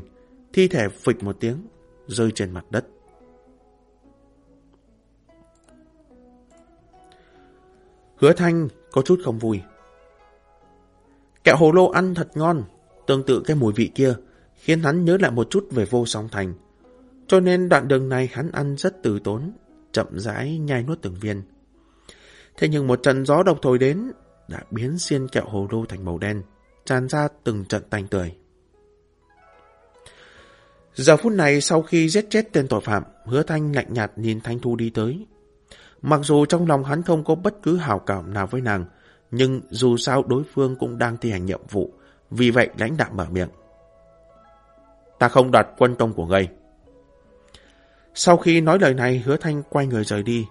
thi thể phịch một tiếng, rơi trên mặt đất. Hứa Thanh có chút không vui. Kẹo hồ lô ăn thật ngon, tương tự cái mùi vị kia, khiến hắn nhớ lại một chút về vô song thành. Cho nên đoạn đường này hắn ăn rất từ tốn, chậm rãi nhai nuốt từng viên. Thế nhưng một trận gió độc thổi đến, đã biến xiên kẹo hồ lô thành màu đen, tràn ra từng trận tanh tươi. Giờ phút này sau khi giết chết tên tội phạm, hứa thanh lạnh nhạt nhìn Thanh Thu đi tới. Mặc dù trong lòng hắn không có bất cứ hào cảm nào với nàng, nhưng dù sao đối phương cũng đang thi hành nhiệm vụ, vì vậy lãnh đạo mở miệng. Ta không đoạt quân công của ngươi. Sau khi nói lời này, hứa thanh quay người rời đi,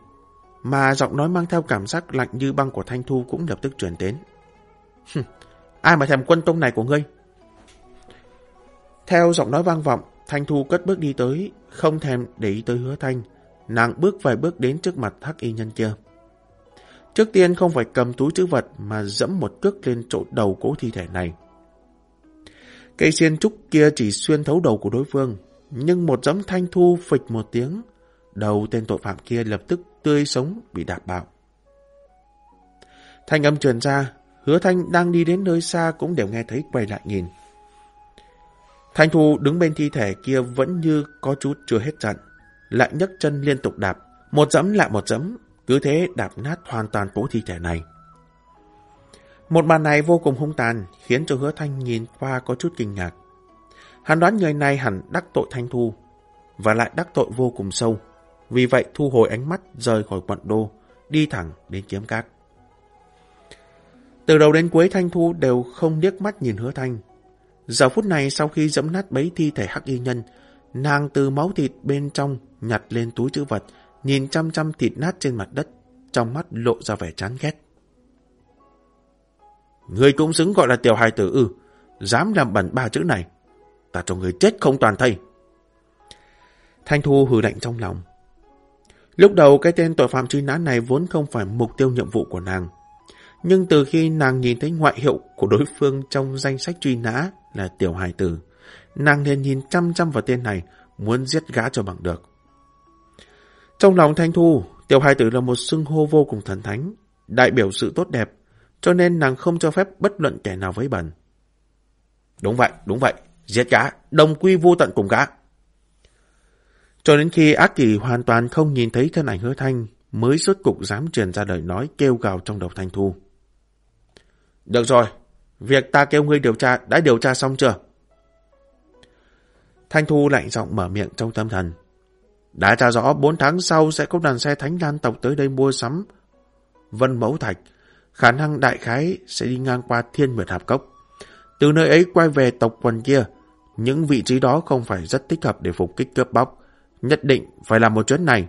mà giọng nói mang theo cảm giác lạnh như băng của Thanh Thu cũng lập tức truyền đến. Ai mà thèm quân tông này của ngươi? Theo giọng nói vang vọng, Thanh Thu cất bước đi tới, không thèm để ý tới hứa thanh. Nàng bước vài bước đến trước mặt hắc y nhân kia. Trước tiên không phải cầm túi chữ vật mà dẫm một cước lên chỗ đầu cố thi thể này. Cây xiên trúc kia chỉ xuyên thấu đầu của đối phương, nhưng một giấm thanh thu phịch một tiếng, đầu tên tội phạm kia lập tức tươi sống bị đạp bạo. Thanh âm truyền ra, hứa thanh đang đi đến nơi xa cũng đều nghe thấy quay lại nhìn. Thanh Thu đứng bên thi thể kia vẫn như có chút chưa hết giận, lại nhấc chân liên tục đạp, một dẫm lại một dẫm, cứ thế đạp nát hoàn toàn cố thi thể này. Một màn này vô cùng hung tàn, khiến cho hứa thanh nhìn qua có chút kinh ngạc. Hắn đoán người này hẳn đắc tội Thanh Thu, và lại đắc tội vô cùng sâu. Vì vậy thu hồi ánh mắt rời khỏi quận đô, đi thẳng đến kiếm cát. Từ đầu đến cuối Thanh Thu đều không liếc mắt nhìn hứa thanh. Giờ phút này sau khi dẫm nát bấy thi thể hắc y nhân, nàng từ máu thịt bên trong nhặt lên túi chữ vật, nhìn chăm chăm thịt nát trên mặt đất, trong mắt lộ ra vẻ chán ghét. Người cũng xứng gọi là tiểu hài tử ư, dám làm bẩn ba chữ này. Ta cho người chết không toàn thây. Thanh Thu hừ lạnh trong lòng. Lúc đầu cái tên tội phạm truy nã này vốn không phải mục tiêu nhiệm vụ của nàng. Nhưng từ khi nàng nhìn thấy ngoại hiệu của đối phương trong danh sách truy nã là tiểu Hải tử, nàng liền nhìn chăm chăm vào tên này, muốn giết gã cho bằng được. Trong lòng Thanh Thu, tiểu Hải tử là một xưng hô vô cùng thần thánh, đại biểu sự tốt đẹp, cho nên nàng không cho phép bất luận kẻ nào với bẩn. Đúng vậy, đúng vậy, giết gã, đồng quy vô tận cùng gã. Cho đến khi ác kỳ hoàn toàn không nhìn thấy thân ảnh hứa thanh, mới rốt cục dám truyền ra lời nói kêu gào trong đầu Thanh Thu. Được rồi, việc ta kêu ngươi điều tra đã điều tra xong chưa? Thanh Thu lạnh giọng mở miệng trong tâm thần. Đã tra rõ 4 tháng sau sẽ có đoàn xe thánh đan tộc tới đây mua sắm Vân Mẫu Thạch, khả năng đại khái sẽ đi ngang qua Thiên Nguyệt Hạp Cốc. Từ nơi ấy quay về tộc quần kia, những vị trí đó không phải rất thích hợp để phục kích cướp bóc. Nhất định phải làm một chuyến này.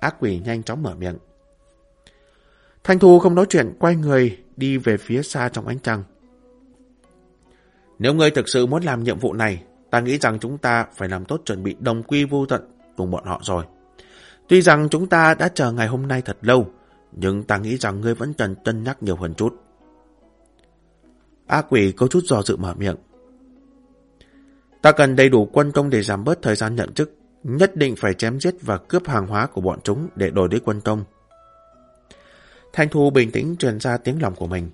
Ác quỷ nhanh chóng mở miệng. Thanh Thu không nói chuyện, quay người, đi về phía xa trong ánh trăng. Nếu ngươi thực sự muốn làm nhiệm vụ này, ta nghĩ rằng chúng ta phải làm tốt chuẩn bị đồng quy vô tận cùng bọn họ rồi. Tuy rằng chúng ta đã chờ ngày hôm nay thật lâu, nhưng ta nghĩ rằng ngươi vẫn cần cân nhắc nhiều hơn chút. Ác quỷ có chút do dự mở miệng. Ta cần đầy đủ quân công để giảm bớt thời gian nhận chức, nhất định phải chém giết và cướp hàng hóa của bọn chúng để đổi lấy quân công. Thanh Thu bình tĩnh truyền ra tiếng lòng của mình.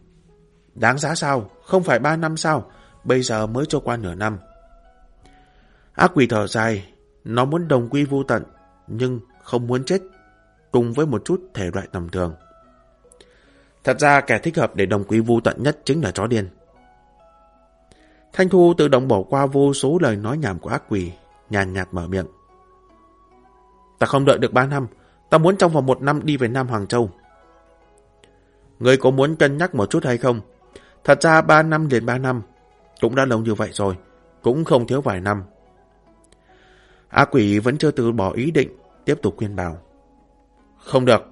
Đáng giá sao? Không phải ba năm sao? Bây giờ mới cho qua nửa năm. Ác quỷ thở dài, nó muốn đồng quy vô tận, nhưng không muốn chết, cùng với một chút thể loại tầm thường. Thật ra kẻ thích hợp để đồng quy vô tận nhất chính là chó điên. Thanh Thu tự động bỏ qua vô số lời nói nhảm của ác quỷ, nhàn nhạt mở miệng. Ta không đợi được ba năm, ta muốn trong vòng một năm đi về Nam Hoàng Châu. Ngươi có muốn cân nhắc một chút hay không? Thật ra ba năm đến ba năm, cũng đã lâu như vậy rồi, cũng không thiếu vài năm. Ác quỷ vẫn chưa từ bỏ ý định, tiếp tục khuyên bảo. Không được.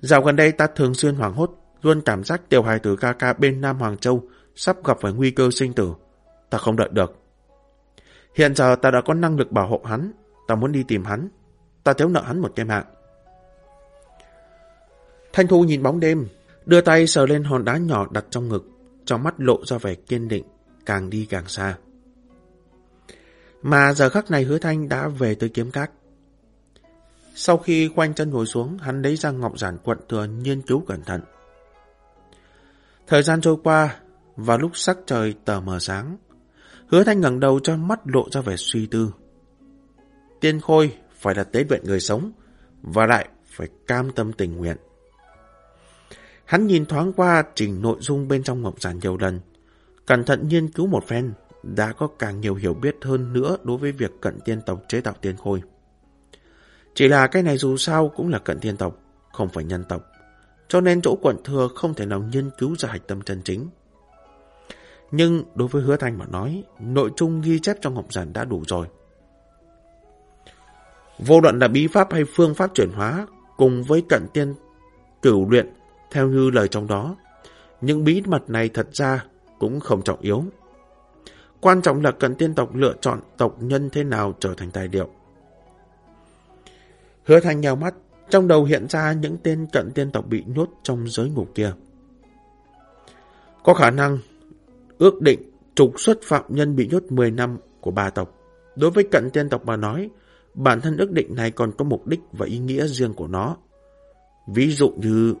Dạo gần đây ta thường xuyên hoảng hốt, luôn cảm giác tiểu hài tử ca ca bên Nam Hoàng Châu sắp gặp phải nguy cơ sinh tử. Ta không đợi được. Hiện giờ ta đã có năng lực bảo hộ hắn, ta muốn đi tìm hắn. Ta thiếu nợ hắn một cái mạng. Thanh Thu nhìn bóng đêm, đưa tay sờ lên hòn đá nhỏ đặt trong ngực, trong mắt lộ ra vẻ kiên định, càng đi càng xa. Mà giờ khắc này hứa thanh đã về tới kiếm cát. Sau khi khoanh chân ngồi xuống, hắn lấy ra ngọc giản quận thừa nghiên cứu cẩn thận. Thời gian trôi qua, và lúc sắc trời tờ mờ sáng, hứa thanh ngẩng đầu cho mắt lộ ra vẻ suy tư. Tiên khôi phải là tế luyện người sống, và lại phải cam tâm tình nguyện. Hắn nhìn thoáng qua trình nội dung bên trong ngọc giản nhiều lần, cẩn thận nghiên cứu một phen, đã có càng nhiều hiểu biết hơn nữa đối với việc cận tiên tộc chế tạo tiên khôi. Chỉ là cái này dù sao cũng là cận tiên tộc, không phải nhân tộc, cho nên chỗ quận thừa không thể nào nghiên cứu ra hạch tâm chân chính. Nhưng đối với hứa thanh mà nói, nội dung ghi chép trong ngọc giản đã đủ rồi. Vô luận là bí pháp hay phương pháp chuyển hóa, cùng với cận tiên cửu luyện, theo như lời trong đó, những bí mật này thật ra cũng không trọng yếu. Quan trọng là cận tiên tộc lựa chọn tộc nhân thế nào trở thành tài liệu. Hứa thanh nhào mắt, trong đầu hiện ra những tên cận tiên tộc bị nhốt trong giới ngục kia. Có khả năng ước định trục xuất phạm nhân bị nhốt 10 năm của ba tộc. Đối với cận tiên tộc mà nói, bản thân ước định này còn có mục đích và ý nghĩa riêng của nó. Ví dụ như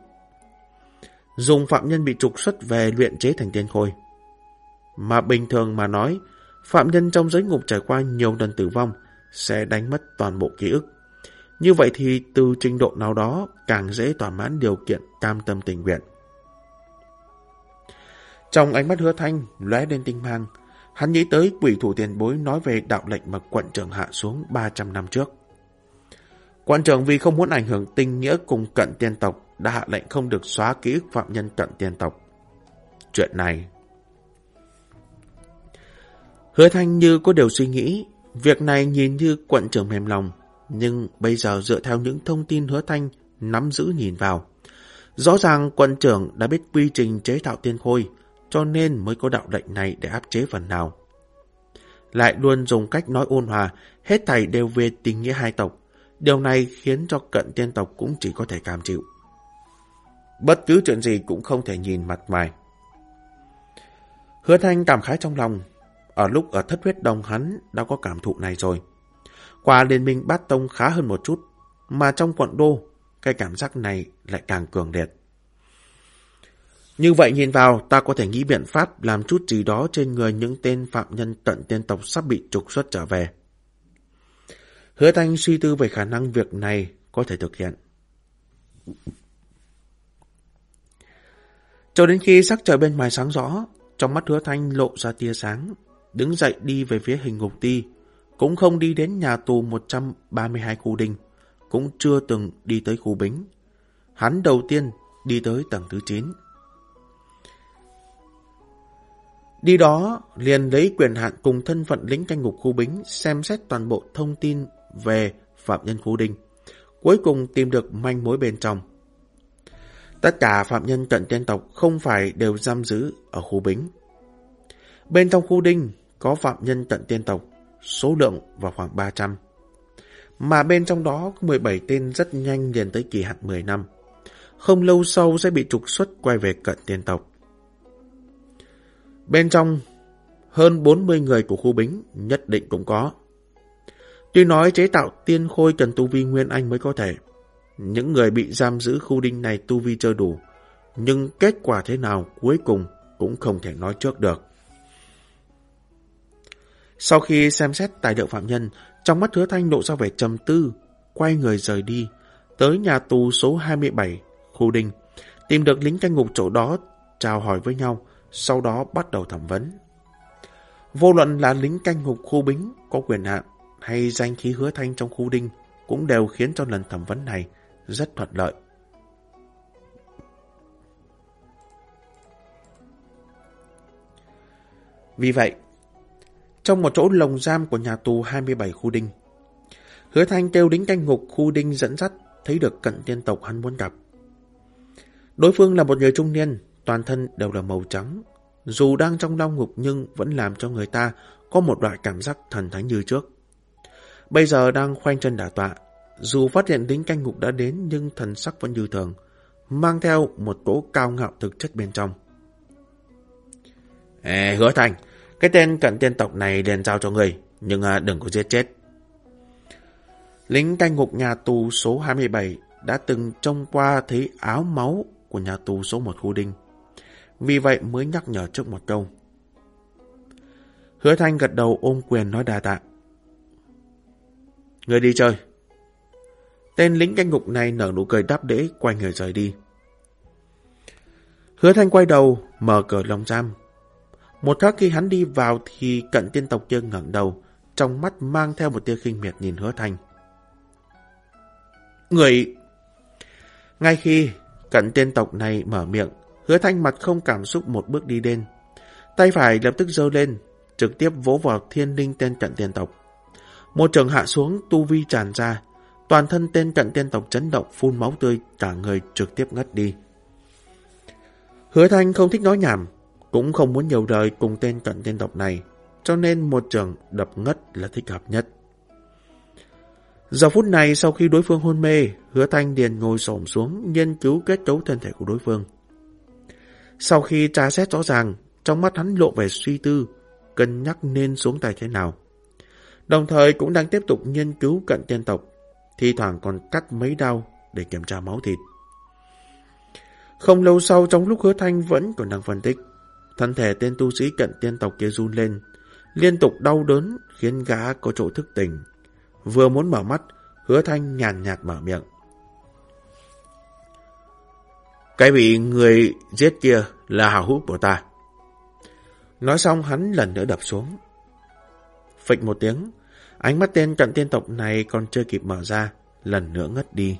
dùng phạm nhân bị trục xuất về luyện chế thành tiên khôi. Mà bình thường mà nói, phạm nhân trong giới ngục trải qua nhiều lần tử vong sẽ đánh mất toàn bộ ký ức. Như vậy thì từ trình độ nào đó càng dễ thỏa mãn điều kiện cam tâm tình nguyện. Trong ánh mắt hứa thanh, lóe lên tinh mang, hắn nghĩ tới quỷ thủ tiền bối nói về đạo lệnh mà quận trưởng hạ xuống 300 năm trước. Quan trưởng vì không muốn ảnh hưởng tinh nghĩa cùng cận tiên tộc đã hạ lệnh không được xóa ký ức phạm nhân cận tiên tộc. Chuyện này... Hứa thanh như có điều suy nghĩ, việc này nhìn như quận trưởng mềm lòng, nhưng bây giờ dựa theo những thông tin hứa thanh nắm giữ nhìn vào. Rõ ràng quận trưởng đã biết quy trình chế tạo tiên khôi, cho nên mới có đạo lệnh này để áp chế phần nào. Lại luôn dùng cách nói ôn hòa, hết thảy đều về tình nghĩa hai tộc. Điều này khiến cho cận tiên tộc cũng chỉ có thể cam chịu. Bất cứ chuyện gì cũng không thể nhìn mặt mày. Hứa Thanh cảm khái trong lòng. Ở lúc ở thất huyết đồng hắn đã có cảm thụ này rồi. Qua liên minh bát tông khá hơn một chút, mà trong quận đô, cái cảm giác này lại càng cường liệt. Như vậy nhìn vào, ta có thể nghĩ biện pháp làm chút gì đó trên người những tên phạm nhân tận tiên tộc sắp bị trục xuất trở về. Hứa Thanh suy tư về khả năng việc này có thể thực hiện. Cho đến khi sắc trời bên ngoài sáng rõ, trong mắt hứa Thanh lộ ra tia sáng, đứng dậy đi về phía hình ngục ti, cũng không đi đến nhà tù 132 khu đinh, cũng chưa từng đi tới khu bính. Hắn đầu tiên đi tới tầng thứ 9. Đi đó, liền lấy quyền hạn cùng thân phận lính canh ngục khu bính xem xét toàn bộ thông tin về phạm nhân khu đinh. Cuối cùng tìm được manh mối bên trong. Tất cả phạm nhân cận tiên tộc không phải đều giam giữ ở khu bính. Bên trong khu đinh có phạm nhân cận tiên tộc, số lượng vào khoảng 300. Mà bên trong đó có 17 tên rất nhanh liền tới kỳ hạn 10 năm. Không lâu sau sẽ bị trục xuất quay về cận tiên tộc. Bên trong, hơn 40 người của khu bính nhất định cũng có. Tuy nói chế tạo tiên khôi cần tu vi Nguyên Anh mới có thể. Những người bị giam giữ khu đinh này tu vi chưa đủ. Nhưng kết quả thế nào cuối cùng cũng không thể nói trước được. Sau khi xem xét tài liệu phạm nhân, trong mắt hứa thanh lộ ra vẻ trầm tư, quay người rời đi, tới nhà tù số 27, khu đinh, tìm được lính canh ngục chỗ đó, chào hỏi với nhau, sau đó bắt đầu thẩm vấn. Vô luận là lính canh ngục khu bính có quyền hạn hay danh khí hứa thanh trong khu đinh cũng đều khiến cho lần thẩm vấn này rất thuận lợi. Vì vậy, trong một chỗ lồng giam của nhà tù 27 khu đinh, hứa thanh kêu lính canh ngục khu đinh dẫn dắt thấy được cận tiên tộc hắn muốn gặp. Đối phương là một người trung niên, toàn thân đều là màu trắng. Dù đang trong lao ngục nhưng vẫn làm cho người ta có một loại cảm giác thần thánh như trước. Bây giờ đang khoanh chân đả tọa, dù phát hiện lính canh ngục đã đến nhưng thần sắc vẫn như thường, mang theo một cỗ cao ngạo thực chất bên trong. Ê, hứa thành, cái tên cận tiên tộc này liền giao cho người, nhưng à, đừng có giết chết. Lính canh ngục nhà tù số 27 đã từng trông qua thấy áo máu của nhà tù số 1 khu đinh. Vì vậy mới nhắc nhở trước một câu. Hứa Thanh gật đầu ôm quyền nói đà tạ. Người đi chơi. Tên lính canh ngục này nở nụ cười đáp đễ quay người rời đi. Hứa Thanh quay đầu, mở cửa lồng giam. Một khắc khi hắn đi vào thì cận tiên tộc kia ngẩng đầu, trong mắt mang theo một tia khinh miệt nhìn Hứa Thanh. Người... Ngay khi cận tiên tộc này mở miệng, Hứa thanh mặt không cảm xúc một bước đi lên. Tay phải lập tức giơ lên, trực tiếp vỗ vào thiên linh tên cận tiên tộc. Một trường hạ xuống, tu vi tràn ra. Toàn thân tên cận tiên tộc chấn động phun máu tươi, cả người trực tiếp ngất đi. Hứa thanh không thích nói nhảm, cũng không muốn nhiều đời cùng tên cận tiên tộc này, cho nên một trường đập ngất là thích hợp nhất. Giờ phút này sau khi đối phương hôn mê, hứa thanh liền ngồi xổm xuống nghiên cứu kết cấu thân thể của đối phương. Sau khi tra xét rõ ràng, trong mắt hắn lộ vẻ suy tư, cân nhắc nên xuống tay thế nào. Đồng thời cũng đang tiếp tục nghiên cứu cận tiên tộc, thi thoảng còn cắt mấy đau để kiểm tra máu thịt. Không lâu sau trong lúc hứa thanh vẫn còn đang phân tích, thân thể tên tu sĩ cận tiên tộc kia run lên, liên tục đau đớn khiến gã có chỗ thức tỉnh. Vừa muốn mở mắt, hứa thanh nhàn nhạt mở miệng. Cái bị người giết kia là hào hút của ta. Nói xong hắn lần nữa đập xuống. Phịch một tiếng, ánh mắt tên cận tiên tộc này còn chưa kịp mở ra, lần nữa ngất đi.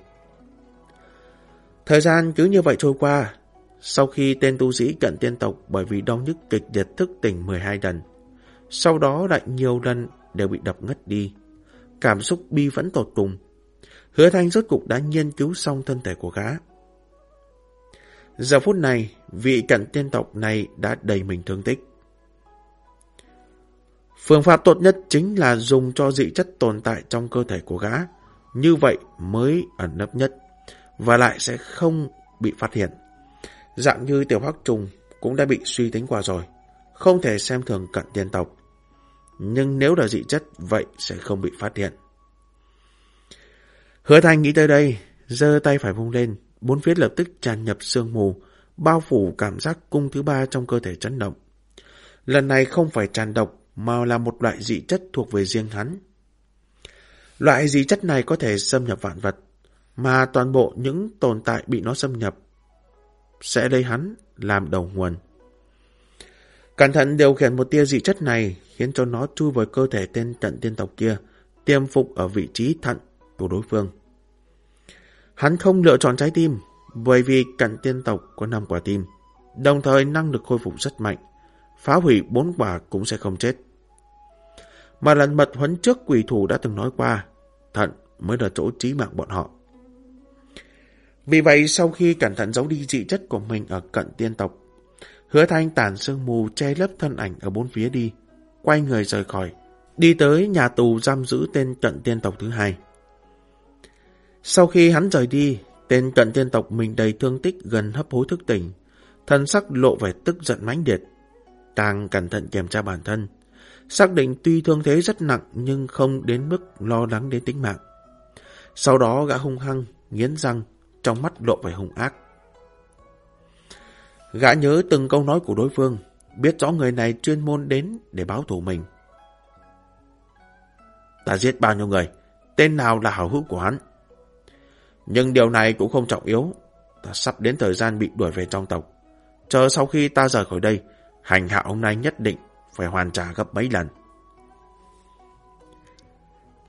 Thời gian cứ như vậy trôi qua, sau khi tên tu sĩ cận tiên tộc bởi vì đau nhức kịch liệt thức tỉnh 12 lần, sau đó lại nhiều lần đều bị đập ngất đi. Cảm xúc bi vẫn tột cùng. Hứa thanh rốt cục đã nghiên cứu xong thân thể của gã. Giờ phút này, vị cận tiên tộc này đã đầy mình thương tích. Phương pháp tốt nhất chính là dùng cho dị chất tồn tại trong cơ thể của gã. Như vậy mới ẩn nấp nhất, và lại sẽ không bị phát hiện. Dạng như tiểu hắc trùng cũng đã bị suy tính qua rồi, không thể xem thường cận tiên tộc. Nhưng nếu là dị chất, vậy sẽ không bị phát hiện. Hứa Thanh nghĩ tới đây, giơ tay phải vung lên, bốn phía lập tức tràn nhập sương mù, bao phủ cảm giác cung thứ ba trong cơ thể chấn động. Lần này không phải tràn độc, mà là một loại dị chất thuộc về riêng hắn. Loại dị chất này có thể xâm nhập vạn vật, mà toàn bộ những tồn tại bị nó xâm nhập sẽ lấy hắn làm đầu nguồn. Cẩn thận điều khiển một tia dị chất này khiến cho nó chui vào cơ thể tên trận tiên tộc kia, tiêm phục ở vị trí thận của đối phương. Hắn không lựa chọn trái tim, bởi vì cận tiên tộc có 5 quả tim, đồng thời năng lực khôi phục rất mạnh, phá hủy bốn quả cũng sẽ không chết. Mà lần mật huấn trước quỷ thủ đã từng nói qua, thận mới là chỗ trí mạng bọn họ. Vì vậy, sau khi cẩn thận giấu đi dị chất của mình ở cận tiên tộc, hứa thanh tàn sương mù che lấp thân ảnh ở bốn phía đi, quay người rời khỏi, đi tới nhà tù giam giữ tên cận tiên tộc thứ hai. Sau khi hắn rời đi, tên cận tiên tộc mình đầy thương tích gần hấp hối thức tỉnh, thân sắc lộ vẻ tức giận mãnh liệt, càng cẩn thận kiểm tra bản thân, xác định tuy thương thế rất nặng nhưng không đến mức lo lắng đến tính mạng. Sau đó gã hung hăng, nghiến răng, trong mắt lộ vẻ hung ác. Gã nhớ từng câu nói của đối phương, biết rõ người này chuyên môn đến để báo thù mình. Ta giết bao nhiêu người, tên nào là hảo hữu của hắn. Nhưng điều này cũng không trọng yếu, ta sắp đến thời gian bị đuổi về trong tộc. Chờ sau khi ta rời khỏi đây, hành hạ ông này nhất định phải hoàn trả gấp mấy lần.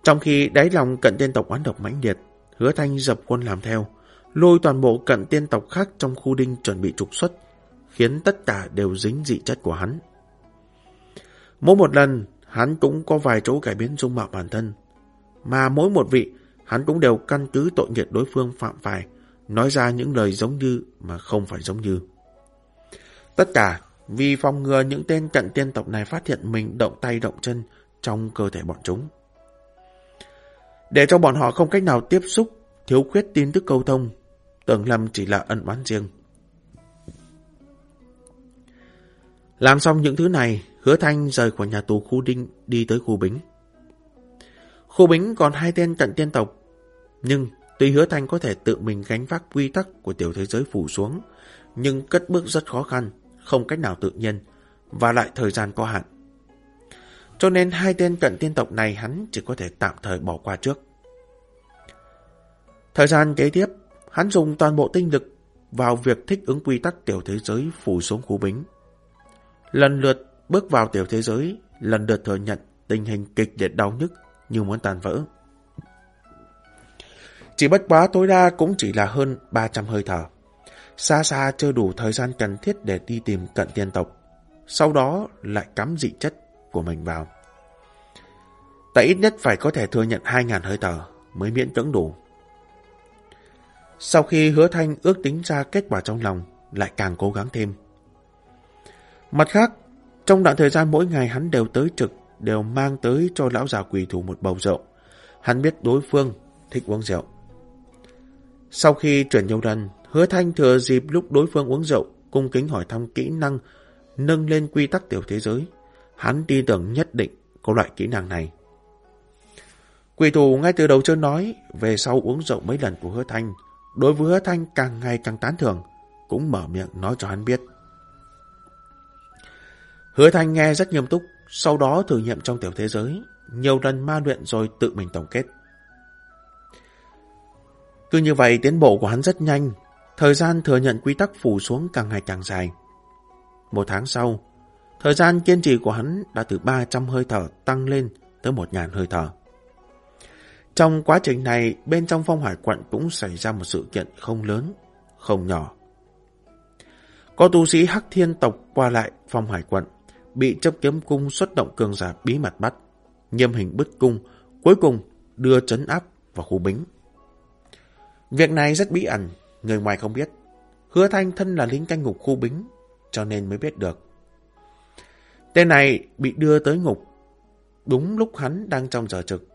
Trong khi đáy lòng cận tiên tộc oán độc mãnh liệt, hứa thanh dập quân làm theo, lôi toàn bộ cận tiên tộc khác trong khu đinh chuẩn bị trục xuất, khiến tất cả đều dính dị chất của hắn. Mỗi một lần, hắn cũng có vài chỗ cải biến dung mạo bản thân, mà mỗi một vị, hắn cũng đều căn cứ tội nghiệp đối phương phạm phải, nói ra những lời giống như mà không phải giống như. Tất cả vì phòng ngừa những tên cận tiên tộc này phát hiện mình động tay động chân trong cơ thể bọn chúng. Để cho bọn họ không cách nào tiếp xúc, thiếu khuyết tin tức câu thông, tưởng lầm chỉ là ẩn oán riêng. Làm xong những thứ này, hứa thanh rời khỏi nhà tù khu đinh đi tới khu bính. Khu bính còn hai tên cận tiên tộc, nhưng tuy hứa thanh có thể tự mình gánh vác quy tắc của tiểu thế giới phủ xuống, nhưng cất bước rất khó khăn, không cách nào tự nhiên, và lại thời gian có hạn. Cho nên hai tên cận tiên tộc này hắn chỉ có thể tạm thời bỏ qua trước. Thời gian kế tiếp, hắn dùng toàn bộ tinh lực vào việc thích ứng quy tắc tiểu thế giới phủ xuống khu bính. Lần lượt bước vào tiểu thế giới, lần lượt thừa nhận tình hình kịch liệt đau nhức như muốn tàn vỡ. Chỉ bất quá tối đa cũng chỉ là hơn 300 hơi thở. Xa xa chưa đủ thời gian cần thiết để đi tìm cận tiên tộc. Sau đó lại cắm dị chất của mình vào. tại ít nhất phải có thể thừa nhận 2.000 hơi thở mới miễn cưỡng đủ. Sau khi hứa thanh ước tính ra kết quả trong lòng, lại càng cố gắng thêm. Mặt khác, trong đoạn thời gian mỗi ngày hắn đều tới trực, đều mang tới cho lão già quỷ thủ một bầu rượu. Hắn biết đối phương thích uống rượu. Sau khi chuyển nhiều lần, hứa thanh thừa dịp lúc đối phương uống rượu, cung kính hỏi thăm kỹ năng, nâng lên quy tắc tiểu thế giới. Hắn tin tưởng nhất định có loại kỹ năng này. Quỷ thủ ngay từ đầu chưa nói, về sau uống rượu mấy lần của hứa thanh, đối với hứa thanh càng ngày càng tán thưởng, cũng mở miệng nói cho hắn biết. Hứa thanh nghe rất nghiêm túc, sau đó thử nghiệm trong tiểu thế giới, nhiều lần ma luyện rồi tự mình tổng kết. Cứ như vậy tiến bộ của hắn rất nhanh, thời gian thừa nhận quy tắc phủ xuống càng ngày càng dài. Một tháng sau, thời gian kiên trì của hắn đã từ 300 hơi thở tăng lên tới 1.000 hơi thở. Trong quá trình này, bên trong phong hải quận cũng xảy ra một sự kiện không lớn, không nhỏ. Có tu sĩ Hắc Thiên tộc qua lại phong hải quận, bị chấp kiếm cung xuất động cường giả bí mật bắt, nghiêm hình bức cung, cuối cùng đưa trấn áp vào khu bính. Việc này rất bí ẩn, người ngoài không biết. Hứa Thanh thân là lính canh ngục khu bính, cho nên mới biết được. Tên này bị đưa tới ngục, đúng lúc hắn đang trong giờ trực.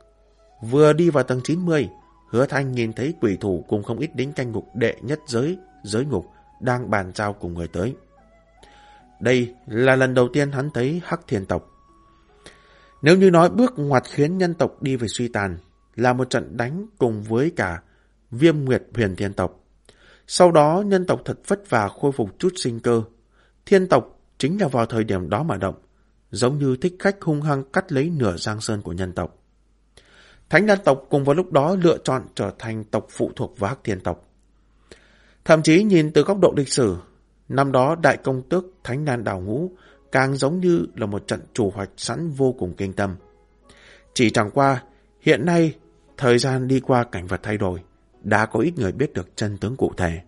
Vừa đi vào tầng 90, Hứa Thanh nhìn thấy quỷ thủ cùng không ít lính canh ngục đệ nhất giới, giới ngục, đang bàn giao cùng người tới. Đây là lần đầu tiên hắn thấy Hắc Thiên tộc. Nếu như nói bước ngoặt khiến nhân tộc đi về suy tàn, là một trận đánh cùng với cả viêm nguyệt huyền thiên tộc. Sau đó nhân tộc thật vất vả khôi phục chút sinh cơ. Thiên tộc chính là vào thời điểm đó mà động, giống như thích khách hung hăng cắt lấy nửa giang sơn của nhân tộc. Thánh đan tộc cùng vào lúc đó lựa chọn trở thành tộc phụ thuộc vào Hắc Thiên tộc. Thậm chí nhìn từ góc độ lịch sử, năm đó đại công tước Thánh đan đào ngũ càng giống như là một trận chủ hoạch sẵn vô cùng kinh tâm. Chỉ chẳng qua, hiện nay, thời gian đi qua cảnh vật thay đổi, đã có ít người biết được chân tướng cụ thể.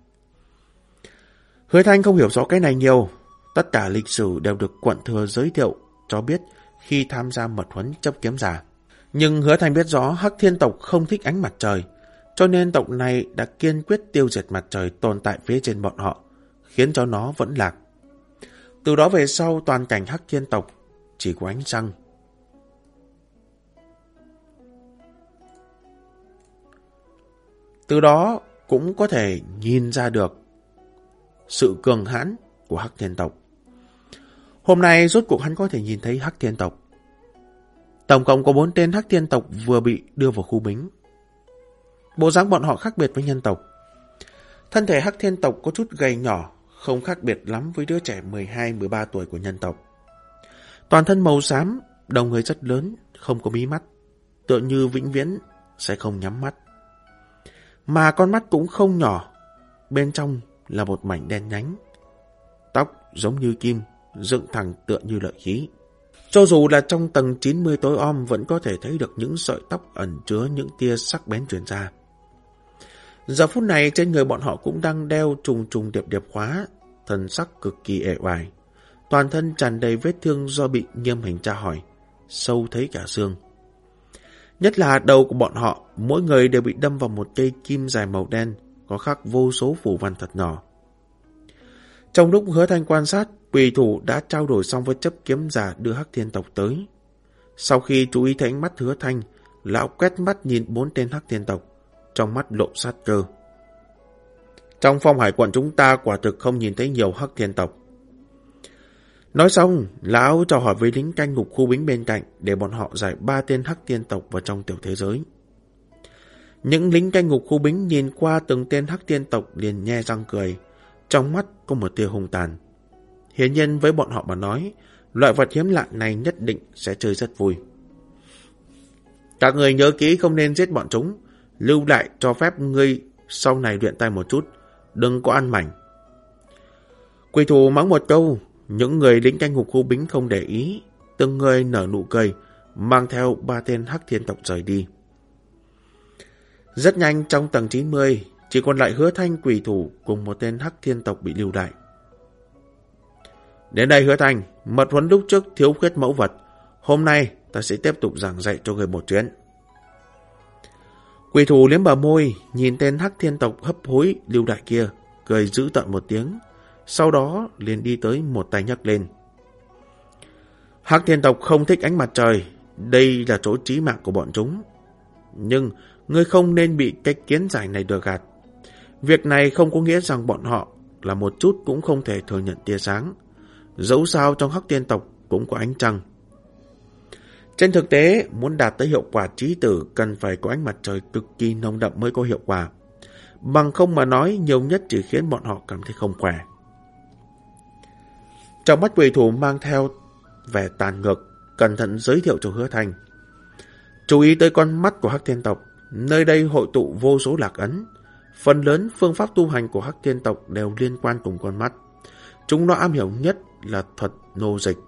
Hứa Thanh không hiểu rõ cái này nhiều, tất cả lịch sử đều được quận thừa giới thiệu cho biết khi tham gia mật huấn chấp kiếm giả. Nhưng Hứa Thanh biết rõ Hắc Thiên tộc không thích ánh mặt trời, cho nên tộc này đã kiên quyết tiêu diệt mặt trời tồn tại phía trên bọn họ, khiến cho nó vẫn lạc. Từ đó về sau toàn cảnh Hắc Thiên tộc chỉ có ánh trăng. Từ đó cũng có thể nhìn ra được sự cường hãn của Hắc Thiên tộc. Hôm nay rốt cuộc hắn có thể nhìn thấy Hắc Thiên tộc. Tổng cộng có bốn tên Hắc Thiên tộc vừa bị đưa vào khu bính. Bộ dáng bọn họ khác biệt với nhân tộc. Thân thể Hắc Thiên tộc có chút gầy nhỏ, không khác biệt lắm với đứa trẻ 12-13 tuổi của nhân tộc. Toàn thân màu xám, đầu người rất lớn, không có mí mắt, tựa như vĩnh viễn sẽ không nhắm mắt. Mà con mắt cũng không nhỏ, bên trong là một mảnh đen nhánh. Tóc giống như kim, dựng thẳng tựa như lợi khí. Cho dù là trong tầng 90 tối om vẫn có thể thấy được những sợi tóc ẩn chứa những tia sắc bén truyền ra. Giờ phút này trên người bọn họ cũng đang đeo trùng trùng điệp điệp khóa, thần sắc cực kỳ ệ oải. Toàn thân tràn đầy vết thương do bị nghiêm hình tra hỏi, sâu thấy cả xương. Nhất là đầu của bọn họ, mỗi người đều bị đâm vào một cây kim dài màu đen, có khắc vô số phủ văn thật nhỏ. Trong lúc hứa thanh quan sát, quỷ thủ đã trao đổi xong với chấp kiếm giả đưa hắc thiên tộc tới. Sau khi chú ý thấy ánh mắt hứa thanh, lão quét mắt nhìn bốn tên hắc thiên tộc, trong mắt lộ sát cơ. Trong phong hải quận chúng ta quả thực không nhìn thấy nhiều hắc thiên tộc. Nói xong, lão chào hỏi với lính canh ngục khu bính bên cạnh để bọn họ giải ba tên hắc tiên tộc vào trong tiểu thế giới. Những lính canh ngục khu bính nhìn qua từng tên hắc tiên tộc liền nhe răng cười, trong mắt có một tia hung tàn. Hiển nhiên với bọn họ mà nói, loại vật hiếm lạ này nhất định sẽ chơi rất vui. Các người nhớ kỹ không nên giết bọn chúng, lưu lại cho phép ngươi sau này luyện tay một chút, đừng có ăn mảnh. quỳ thủ mắng một câu, những người lính canh ngục khu bính không để ý, từng người nở nụ cười, mang theo ba tên hắc thiên tộc rời đi. Rất nhanh trong tầng 90, chỉ còn lại hứa thanh quỷ thủ cùng một tên hắc thiên tộc bị lưu đại. Đến đây hứa thanh, mật huấn lúc trước thiếu khuyết mẫu vật. Hôm nay ta sẽ tiếp tục giảng dạy cho người một chuyến. Quỷ thủ liếm bờ môi, nhìn tên hắc thiên tộc hấp hối lưu đại kia, cười giữ tận một tiếng. Sau đó liền đi tới một tay nhấc lên. Hắc thiên tộc không thích ánh mặt trời, đây là chỗ trí mạng của bọn chúng. Nhưng ngươi không nên bị cách kiến giải này được gạt. Việc này không có nghĩa rằng bọn họ là một chút cũng không thể thừa nhận tia sáng. Dẫu sao trong hắc tiên tộc cũng có ánh trăng. Trên thực tế, muốn đạt tới hiệu quả trí tử cần phải có ánh mặt trời cực kỳ nồng đậm mới có hiệu quả. Bằng không mà nói, nhiều nhất chỉ khiến bọn họ cảm thấy không khỏe. Trong mắt quỷ thủ mang theo vẻ tàn ngược, cẩn thận giới thiệu cho hứa thanh. Chú ý tới con mắt của Hắc Thiên Tộc, nơi đây hội tụ vô số lạc ấn. Phần lớn phương pháp tu hành của Hắc Thiên Tộc đều liên quan cùng con mắt. Chúng nó am hiểu nhất là thuật nô dịch.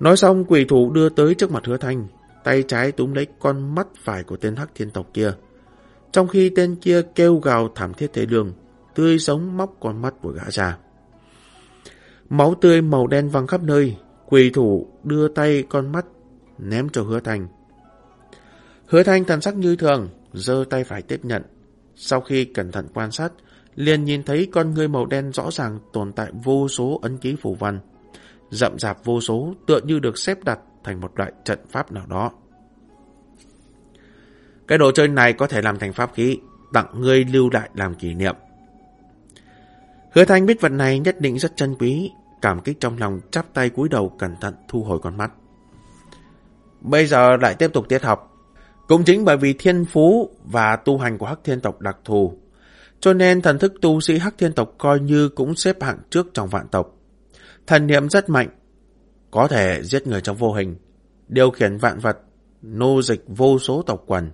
Nói xong quỷ thủ đưa tới trước mặt hứa thanh, tay trái túm lấy con mắt phải của tên Hắc Thiên Tộc kia. Trong khi tên kia kêu gào thảm thiết thế đường, tươi sống móc con mắt của gã ra. Máu tươi màu đen văng khắp nơi, quỳ thủ đưa tay con mắt ném cho hứa thanh. Hứa thanh thần sắc như thường, giơ tay phải tiếp nhận. Sau khi cẩn thận quan sát, liền nhìn thấy con người màu đen rõ ràng tồn tại vô số ấn ký phù văn. Rậm rạp vô số tựa như được xếp đặt thành một loại trận pháp nào đó. Cái đồ chơi này có thể làm thành pháp khí, tặng ngươi lưu lại làm kỷ niệm. Hứa Thanh biết vật này nhất định rất chân quý, cảm kích trong lòng chắp tay cúi đầu cẩn thận thu hồi con mắt. Bây giờ lại tiếp tục tiết học. Cũng chính bởi vì thiên phú và tu hành của Hắc Thiên tộc đặc thù, cho nên thần thức tu sĩ Hắc Thiên tộc coi như cũng xếp hạng trước trong vạn tộc. Thần niệm rất mạnh, có thể giết người trong vô hình, điều khiển vạn vật, nô dịch vô số tộc quần.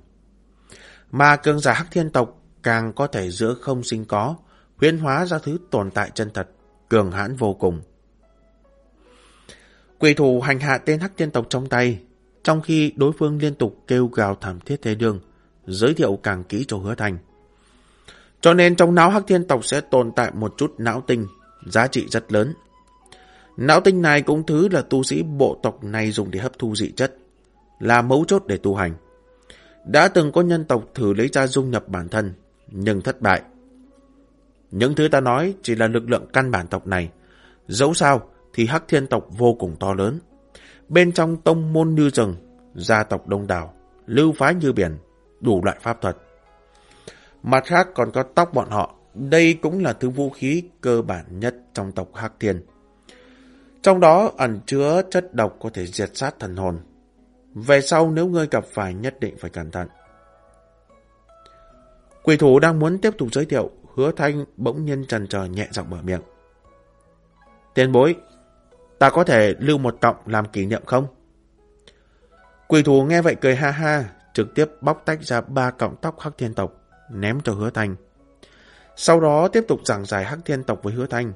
Mà cường giả Hắc Thiên tộc càng có thể giữa không sinh có, huyễn hóa ra thứ tồn tại chân thật, cường hãn vô cùng. Quỷ thủ hành hạ tên Hắc Thiên tộc trong tay, trong khi đối phương liên tục kêu gào thảm thiết thế đường, giới thiệu càng kỹ cho hứa thành. Cho nên trong não Hắc Thiên tộc sẽ tồn tại một chút não tinh, giá trị rất lớn. Não tinh này cũng thứ là tu sĩ bộ tộc này dùng để hấp thu dị chất, là mấu chốt để tu hành. Đã từng có nhân tộc thử lấy ra dung nhập bản thân, nhưng thất bại. Những thứ ta nói chỉ là lực lượng căn bản tộc này. Dẫu sao thì Hắc Thiên tộc vô cùng to lớn. Bên trong tông môn như rừng, gia tộc đông đảo, lưu phái như biển, đủ loại pháp thuật. Mặt khác còn có tóc bọn họ, đây cũng là thứ vũ khí cơ bản nhất trong tộc Hắc Thiên. Trong đó ẩn chứa chất độc có thể diệt sát thần hồn. Về sau nếu ngươi gặp phải nhất định phải cẩn thận. Quỷ thủ đang muốn tiếp tục giới thiệu, hứa thanh bỗng nhiên trần trờ nhẹ giọng mở miệng. Tiền bối, ta có thể lưu một cọng làm kỷ niệm không? Quỷ thủ nghe vậy cười ha ha, trực tiếp bóc tách ra ba cọng tóc hắc thiên tộc, ném cho hứa thanh. Sau đó tiếp tục giảng giải hắc thiên tộc với hứa thanh,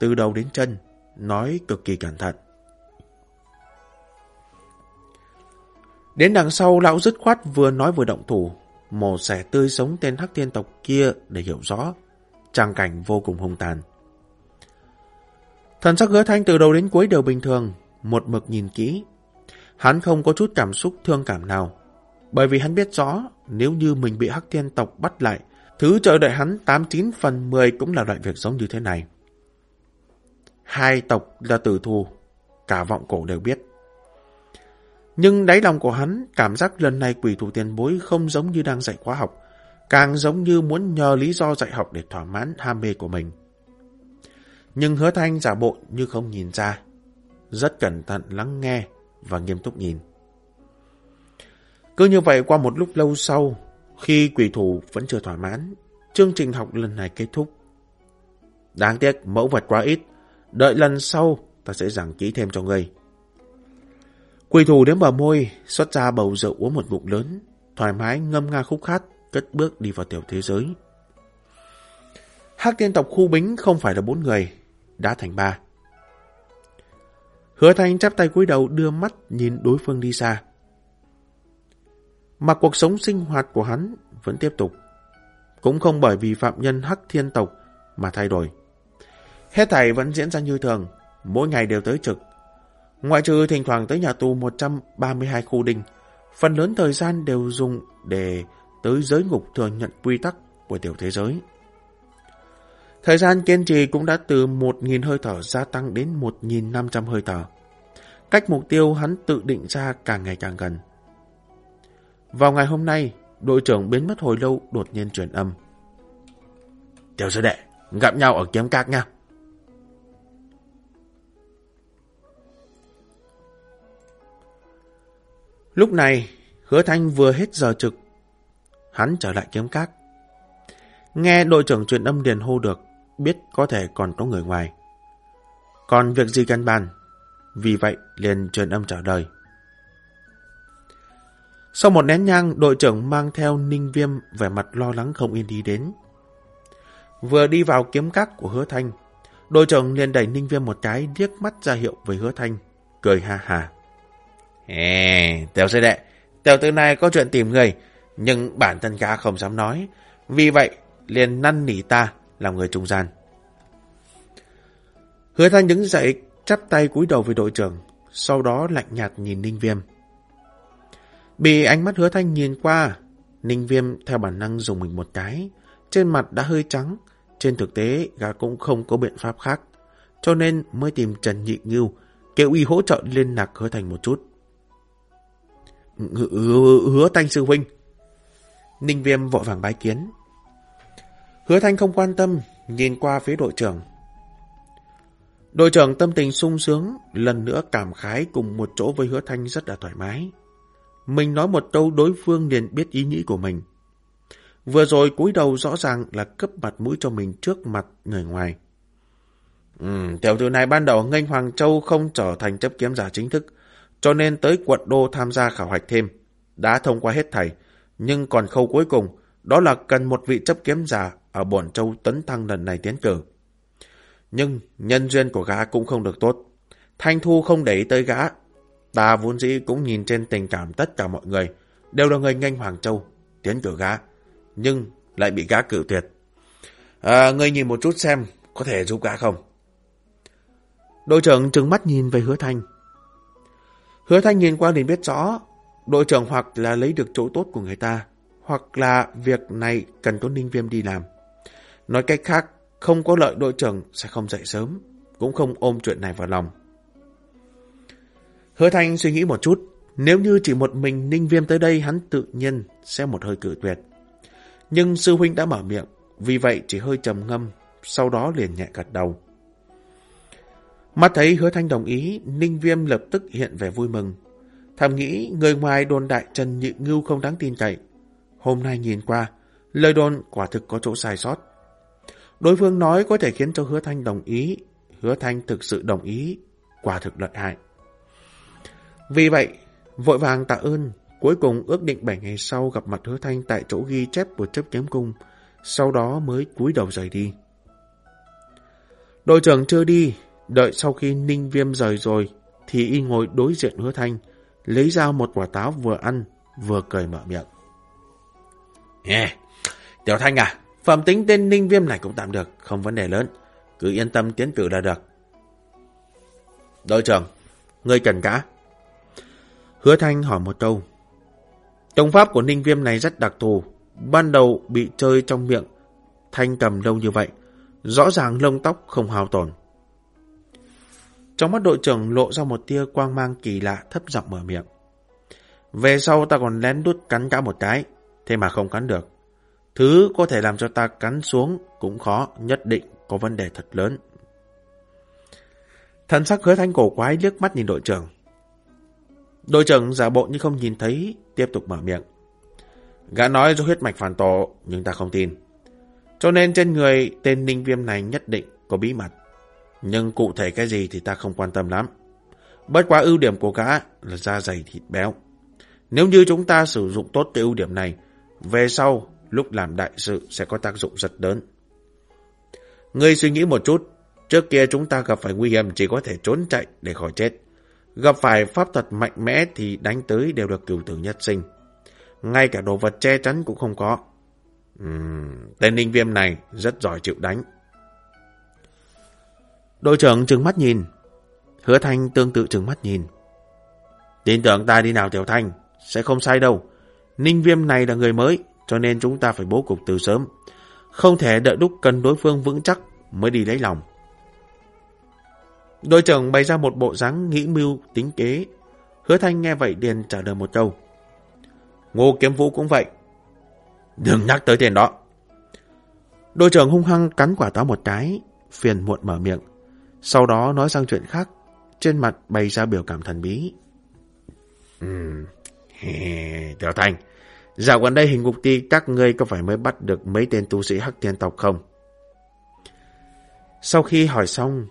từ đầu đến chân, nói cực kỳ cẩn thận. Đến đằng sau, lão dứt khoát vừa nói vừa động thủ, mổ xẻ tươi sống tên hắc thiên tộc kia để hiểu rõ. Trang cảnh vô cùng hung tàn. Thần sắc hứa thanh từ đầu đến cuối đều bình thường, một mực nhìn kỹ. Hắn không có chút cảm xúc thương cảm nào, bởi vì hắn biết rõ nếu như mình bị hắc thiên tộc bắt lại, thứ chờ đợi hắn 89 phần 10 cũng là loại việc giống như thế này. Hai tộc là tử thù, cả vọng cổ đều biết. Nhưng đáy lòng của hắn, cảm giác lần này quỷ thủ tiền bối không giống như đang dạy khóa học, càng giống như muốn nhờ lý do dạy học để thỏa mãn ham mê của mình. Nhưng hứa thanh giả bộ như không nhìn ra, rất cẩn thận lắng nghe và nghiêm túc nhìn. Cứ như vậy qua một lúc lâu sau, khi quỷ thủ vẫn chưa thỏa mãn, chương trình học lần này kết thúc. Đáng tiếc mẫu vật quá ít, đợi lần sau ta sẽ giảng kỹ thêm cho ngươi quỳ thủ đến bờ môi, xuất ra bầu rượu uống một ngụm lớn, thoải mái ngâm nga khúc khát, cất bước đi vào tiểu thế giới. Hắc tiên tộc khu bính không phải là bốn người, đã thành ba. Hứa Thanh chắp tay cúi đầu đưa mắt nhìn đối phương đi xa. Mà cuộc sống sinh hoạt của hắn vẫn tiếp tục. Cũng không bởi vì phạm nhân Hắc Thiên tộc mà thay đổi. Hết thảy vẫn diễn ra như thường, mỗi ngày đều tới trực. Ngoại trừ thỉnh thoảng tới nhà tù 132 khu đình, phần lớn thời gian đều dùng để tới giới ngục thừa nhận quy tắc của tiểu thế giới. Thời gian kiên trì cũng đã từ 1.000 hơi thở gia tăng đến 1.500 hơi thở. Cách mục tiêu hắn tự định ra càng ngày càng gần. Vào ngày hôm nay, đội trưởng biến mất hồi lâu đột nhiên truyền âm. Tiểu sư đệ, gặp nhau ở kiếm các nha. Lúc này, hứa thanh vừa hết giờ trực. Hắn trở lại kiếm các. Nghe đội trưởng truyền âm điền hô được, biết có thể còn có người ngoài. Còn việc gì cần bàn? Vì vậy, liền truyền âm trả lời. Sau một nén nhang, đội trưởng mang theo ninh viêm vẻ mặt lo lắng không yên đi đến. Vừa đi vào kiếm cắt của hứa thanh, đội trưởng liền đẩy ninh viêm một cái điếc mắt ra hiệu với hứa thanh, cười ha hà. Ê, tiểu sư đệ, tiểu tử này có chuyện tìm người, nhưng bản thân gã không dám nói. Vì vậy, liền năn nỉ ta làm người trung gian. Hứa thanh đứng dậy, chắp tay cúi đầu với đội trưởng, sau đó lạnh nhạt nhìn ninh viêm. Bị ánh mắt hứa thanh nhìn qua, Ninh Viêm theo bản năng dùng mình một cái, trên mặt đã hơi trắng, trên thực tế gã cũng không có biện pháp khác, cho nên mới tìm Trần Nhị Ngưu, kêu y hỗ trợ liên lạc hứa Thanh một chút. Hứa, hứa thanh sư huynh. Ninh Viêm vội vàng bái kiến. Hứa thanh không quan tâm, nhìn qua phía đội trưởng. Đội trưởng tâm tình sung sướng, lần nữa cảm khái cùng một chỗ với hứa thanh rất là thoải mái. Mình nói một câu đối phương liền biết ý nghĩ của mình. Vừa rồi cúi đầu rõ ràng là cấp mặt mũi cho mình trước mặt người ngoài. Ừ, tiểu tử này ban đầu nghênh Hoàng Châu không trở thành chấp kiếm giả chính thức, cho nên tới quận đô tham gia khảo hạch thêm. Đã thông qua hết thầy, nhưng còn khâu cuối cùng, đó là cần một vị chấp kiếm giả ở Bổn Châu tấn thăng lần này tiến cử. Nhưng nhân duyên của gã cũng không được tốt. Thanh Thu không để ý tới gã, Ta vốn dĩ cũng nhìn trên tình cảm tất cả mọi người, đều là người nhanh Hoàng Châu, tiến cử gã, nhưng lại bị gã cử tuyệt. À, ngươi nhìn một chút xem, có thể giúp gã không? Đội trưởng trừng mắt nhìn về hứa thanh. Hứa thanh nhìn qua liền biết rõ, đội trưởng hoặc là lấy được chỗ tốt của người ta, hoặc là việc này cần có ninh viêm đi làm. Nói cách khác, không có lợi đội trưởng sẽ không dậy sớm, cũng không ôm chuyện này vào lòng. Hứa Thanh suy nghĩ một chút, nếu như chỉ một mình Ninh Viêm tới đây hắn tự nhiên sẽ một hơi cử tuyệt. Nhưng sư huynh đã mở miệng, vì vậy chỉ hơi trầm ngâm, sau đó liền nhẹ gật đầu. Mắt thấy hứa thanh đồng ý, Ninh Viêm lập tức hiện vẻ vui mừng. Thầm nghĩ người ngoài đồn đại Trần Nhị Ngưu không đáng tin cậy. Hôm nay nhìn qua, lời đồn quả thực có chỗ sai sót. Đối phương nói có thể khiến cho hứa thanh đồng ý, hứa thanh thực sự đồng ý, quả thực lợi hại. Vì vậy, vội vàng tạ ơn, cuối cùng ước định 7 ngày sau gặp mặt hứa thanh tại chỗ ghi chép của chấp kiếm cung, sau đó mới cúi đầu rời đi. Đội trưởng chưa đi, đợi sau khi ninh viêm rời rồi, thì y ngồi đối diện hứa thanh, lấy ra một quả táo vừa ăn, vừa cười mở miệng. Yeah. Tiểu Thanh à, phẩm tính tên ninh viêm này cũng tạm được, không vấn đề lớn, cứ yên tâm tiến cử là được. Đội trưởng, ngươi cần cả. Hứa Thanh hỏi một câu. Tông pháp của ninh viêm này rất đặc thù. Ban đầu bị chơi trong miệng. Thanh cầm lâu như vậy. Rõ ràng lông tóc không hao tổn. Trong mắt đội trưởng lộ ra một tia quang mang kỳ lạ thấp giọng mở miệng. Về sau ta còn lén đút cắn cả một cái. Thế mà không cắn được. Thứ có thể làm cho ta cắn xuống cũng khó, nhất định có vấn đề thật lớn. Thần sắc hứa thanh cổ quái liếc mắt nhìn đội trưởng. Đội trưởng giả bộ như không nhìn thấy, tiếp tục mở miệng. Gã nói do huyết mạch phản tổ, nhưng ta không tin. Cho nên trên người tên ninh viêm này nhất định có bí mật. Nhưng cụ thể cái gì thì ta không quan tâm lắm. Bất quá ưu điểm của gã là da dày thịt béo. Nếu như chúng ta sử dụng tốt cái ưu điểm này, về sau, lúc làm đại sự sẽ có tác dụng rất lớn. Ngươi suy nghĩ một chút, trước kia chúng ta gặp phải nguy hiểm chỉ có thể trốn chạy để khỏi chết. Gặp phải pháp thuật mạnh mẽ thì đánh tới đều được cửu tử nhất sinh. Ngay cả đồ vật che chắn cũng không có. Uhm, tên ninh viêm này rất giỏi chịu đánh. Đội trưởng trừng mắt nhìn. Hứa Thanh tương tự trừng mắt nhìn. Tin tưởng ta đi nào Tiểu Thanh, sẽ không sai đâu. Ninh viêm này là người mới, cho nên chúng ta phải bố cục từ sớm. Không thể đợi lúc cần đối phương vững chắc mới đi lấy lòng. Đội trưởng bày ra một bộ dáng nghĩ mưu, tính kế. Hứa Thanh nghe vậy liền trả lời một câu. Ngô Kiếm Vũ cũng vậy. Đừng nhắc tới tiền đó. Đội trưởng hung hăng cắn quả táo một cái, phiền muộn mở miệng. Sau đó nói sang chuyện khác, trên mặt bày ra biểu cảm thần bí. Ừm, Tiểu Thành, dạo gần đây hình ngục ti các ngươi có phải mới bắt được mấy tên tu sĩ hắc thiên tộc không? Sau khi hỏi xong,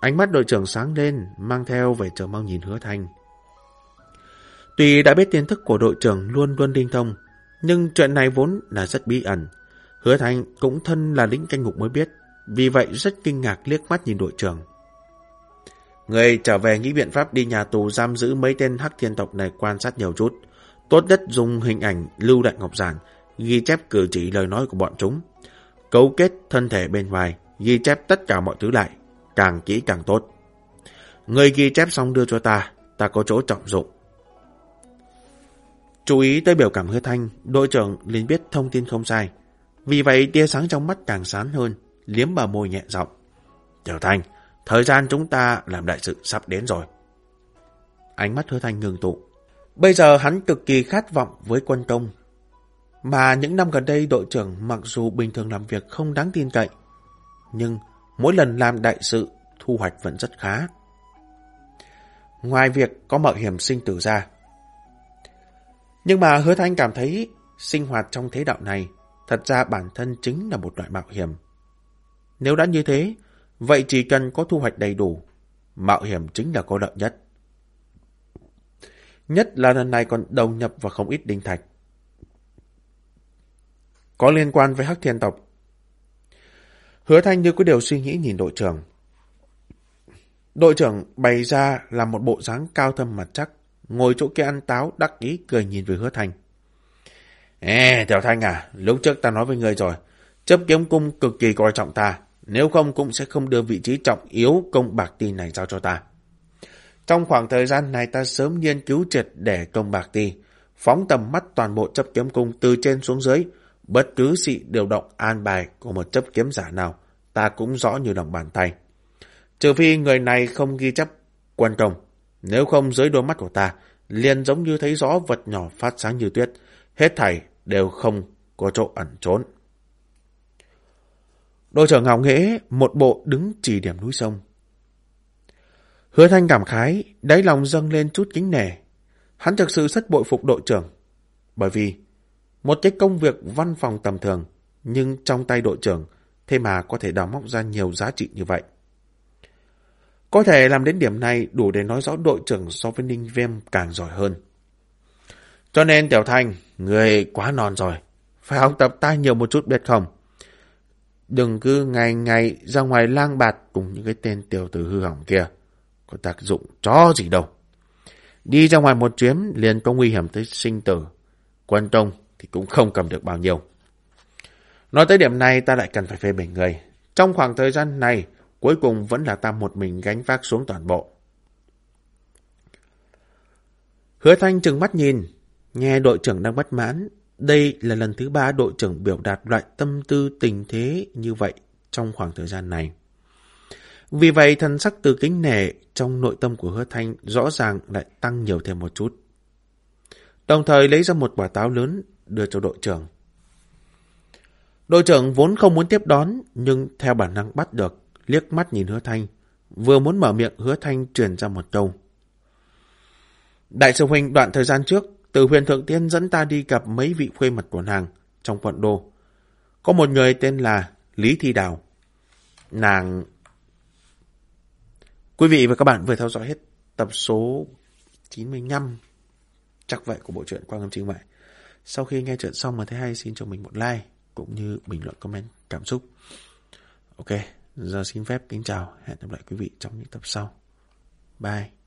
ánh mắt đội trưởng sáng lên, mang theo vẻ chờ mong nhìn hứa thanh. Tuy đã biết tin thức của đội trưởng luôn luôn đinh thông, nhưng chuyện này vốn là rất bí ẩn. Hứa thanh cũng thân là lính canh ngục mới biết, vì vậy rất kinh ngạc liếc mắt nhìn đội trưởng. Người trở về nghĩ biện pháp đi nhà tù giam giữ mấy tên hắc thiên tộc này quan sát nhiều chút. Tốt nhất dùng hình ảnh lưu đại ngọc giản, ghi chép cử chỉ lời nói của bọn chúng. Cấu kết thân thể bên ngoài, ghi chép tất cả mọi thứ lại, càng kỹ càng tốt. Người ghi chép xong đưa cho ta, ta có chỗ trọng dụng. Chú ý tới biểu cảm hứa thanh, đội trưởng liền biết thông tin không sai. Vì vậy tia sáng trong mắt càng sáng hơn, liếm bờ môi nhẹ giọng. Tiểu thanh, thời gian chúng ta làm đại sự sắp đến rồi. Ánh mắt hứa thanh ngừng tụ. Bây giờ hắn cực kỳ khát vọng với quân công. Mà những năm gần đây đội trưởng mặc dù bình thường làm việc không đáng tin cậy, nhưng mỗi lần làm đại sự thu hoạch vẫn rất khá. Ngoài việc có mạo hiểm sinh tử ra. Nhưng mà hứa thanh cảm thấy sinh hoạt trong thế đạo này thật ra bản thân chính là một loại mạo hiểm. Nếu đã như thế, vậy chỉ cần có thu hoạch đầy đủ, mạo hiểm chính là có lợi nhất. Nhất là lần này còn đầu nhập vào không ít đinh thạch. Có liên quan với hắc thiên tộc. Hứa thanh như có điều suy nghĩ nhìn đội trưởng. Đội trưởng bày ra là một bộ dáng cao thâm mặt chắc, ngồi chỗ kia ăn táo đắc ý cười nhìn về hứa thanh. Ê, Tiểu Thanh à, lúc trước ta nói với người rồi, chấp kiếm cung cực kỳ coi trọng ta, nếu không cũng sẽ không đưa vị trí trọng yếu công bạc ti này giao cho ta. Trong khoảng thời gian này ta sớm nghiên cứu triệt để công bạc ti, phóng tầm mắt toàn bộ chấp kiếm cung từ trên xuống dưới, bất cứ sự điều động an bài của một chấp kiếm giả nào, ta cũng rõ như lòng bàn tay. Trừ phi người này không ghi chấp quan công, nếu không dưới đôi mắt của ta, liền giống như thấy rõ vật nhỏ phát sáng như tuyết, hết thảy đều không có chỗ ẩn trốn. Đội trưởng ngạo nghễ một bộ đứng chỉ điểm núi sông. Hứa thanh cảm khái, đáy lòng dâng lên chút kính nể. Hắn thực sự rất bội phục đội trưởng. Bởi vì, một cái công việc văn phòng tầm thường, nhưng trong tay đội trưởng, thế mà có thể đào móc ra nhiều giá trị như vậy. Có thể làm đến điểm này đủ để nói rõ đội trưởng so với Ninh Vem càng giỏi hơn. Cho nên Tiểu Thanh, người quá non rồi. Phải học tập ta nhiều một chút biết không? Đừng cứ ngày ngày ra ngoài lang bạt cùng những cái tên tiểu tử hư hỏng kia. Có tác dụng chó gì đâu. Đi ra ngoài một chuyến liền có nguy hiểm tới sinh tử. Quân công thì cũng không cầm được bao nhiêu. Nói tới điểm này ta lại cần phải phê bình người. Trong khoảng thời gian này, cuối cùng vẫn là ta một mình gánh vác xuống toàn bộ. Hứa Thanh trừng mắt nhìn, nghe đội trưởng đang bất mãn. Đây là lần thứ ba đội trưởng biểu đạt loại tâm tư tình thế như vậy trong khoảng thời gian này. Vì vậy thần sắc từ kính nể trong nội tâm của hứa thanh rõ ràng lại tăng nhiều thêm một chút. Đồng thời lấy ra một quả táo lớn đưa cho đội trưởng. Đội trưởng vốn không muốn tiếp đón nhưng theo bản năng bắt được liếc mắt nhìn hứa thanh, vừa muốn mở miệng hứa thanh truyền ra một câu. Đại sư huynh đoạn thời gian trước, từ huyền thượng tiên dẫn ta đi gặp mấy vị khuê mật của nàng trong quận đô. Có một người tên là Lý Thi Đào. Nàng... Quý vị và các bạn vừa theo dõi hết tập số 95 chắc vậy của bộ truyện Quang Âm Chính Vậy. Sau khi nghe chuyện xong mà thấy hay xin cho mình một like cũng như bình luận comment cảm xúc. Ok, Giờ xin phép kính chào, hẹn gặp lại quý vị trong những tập sau. Bye.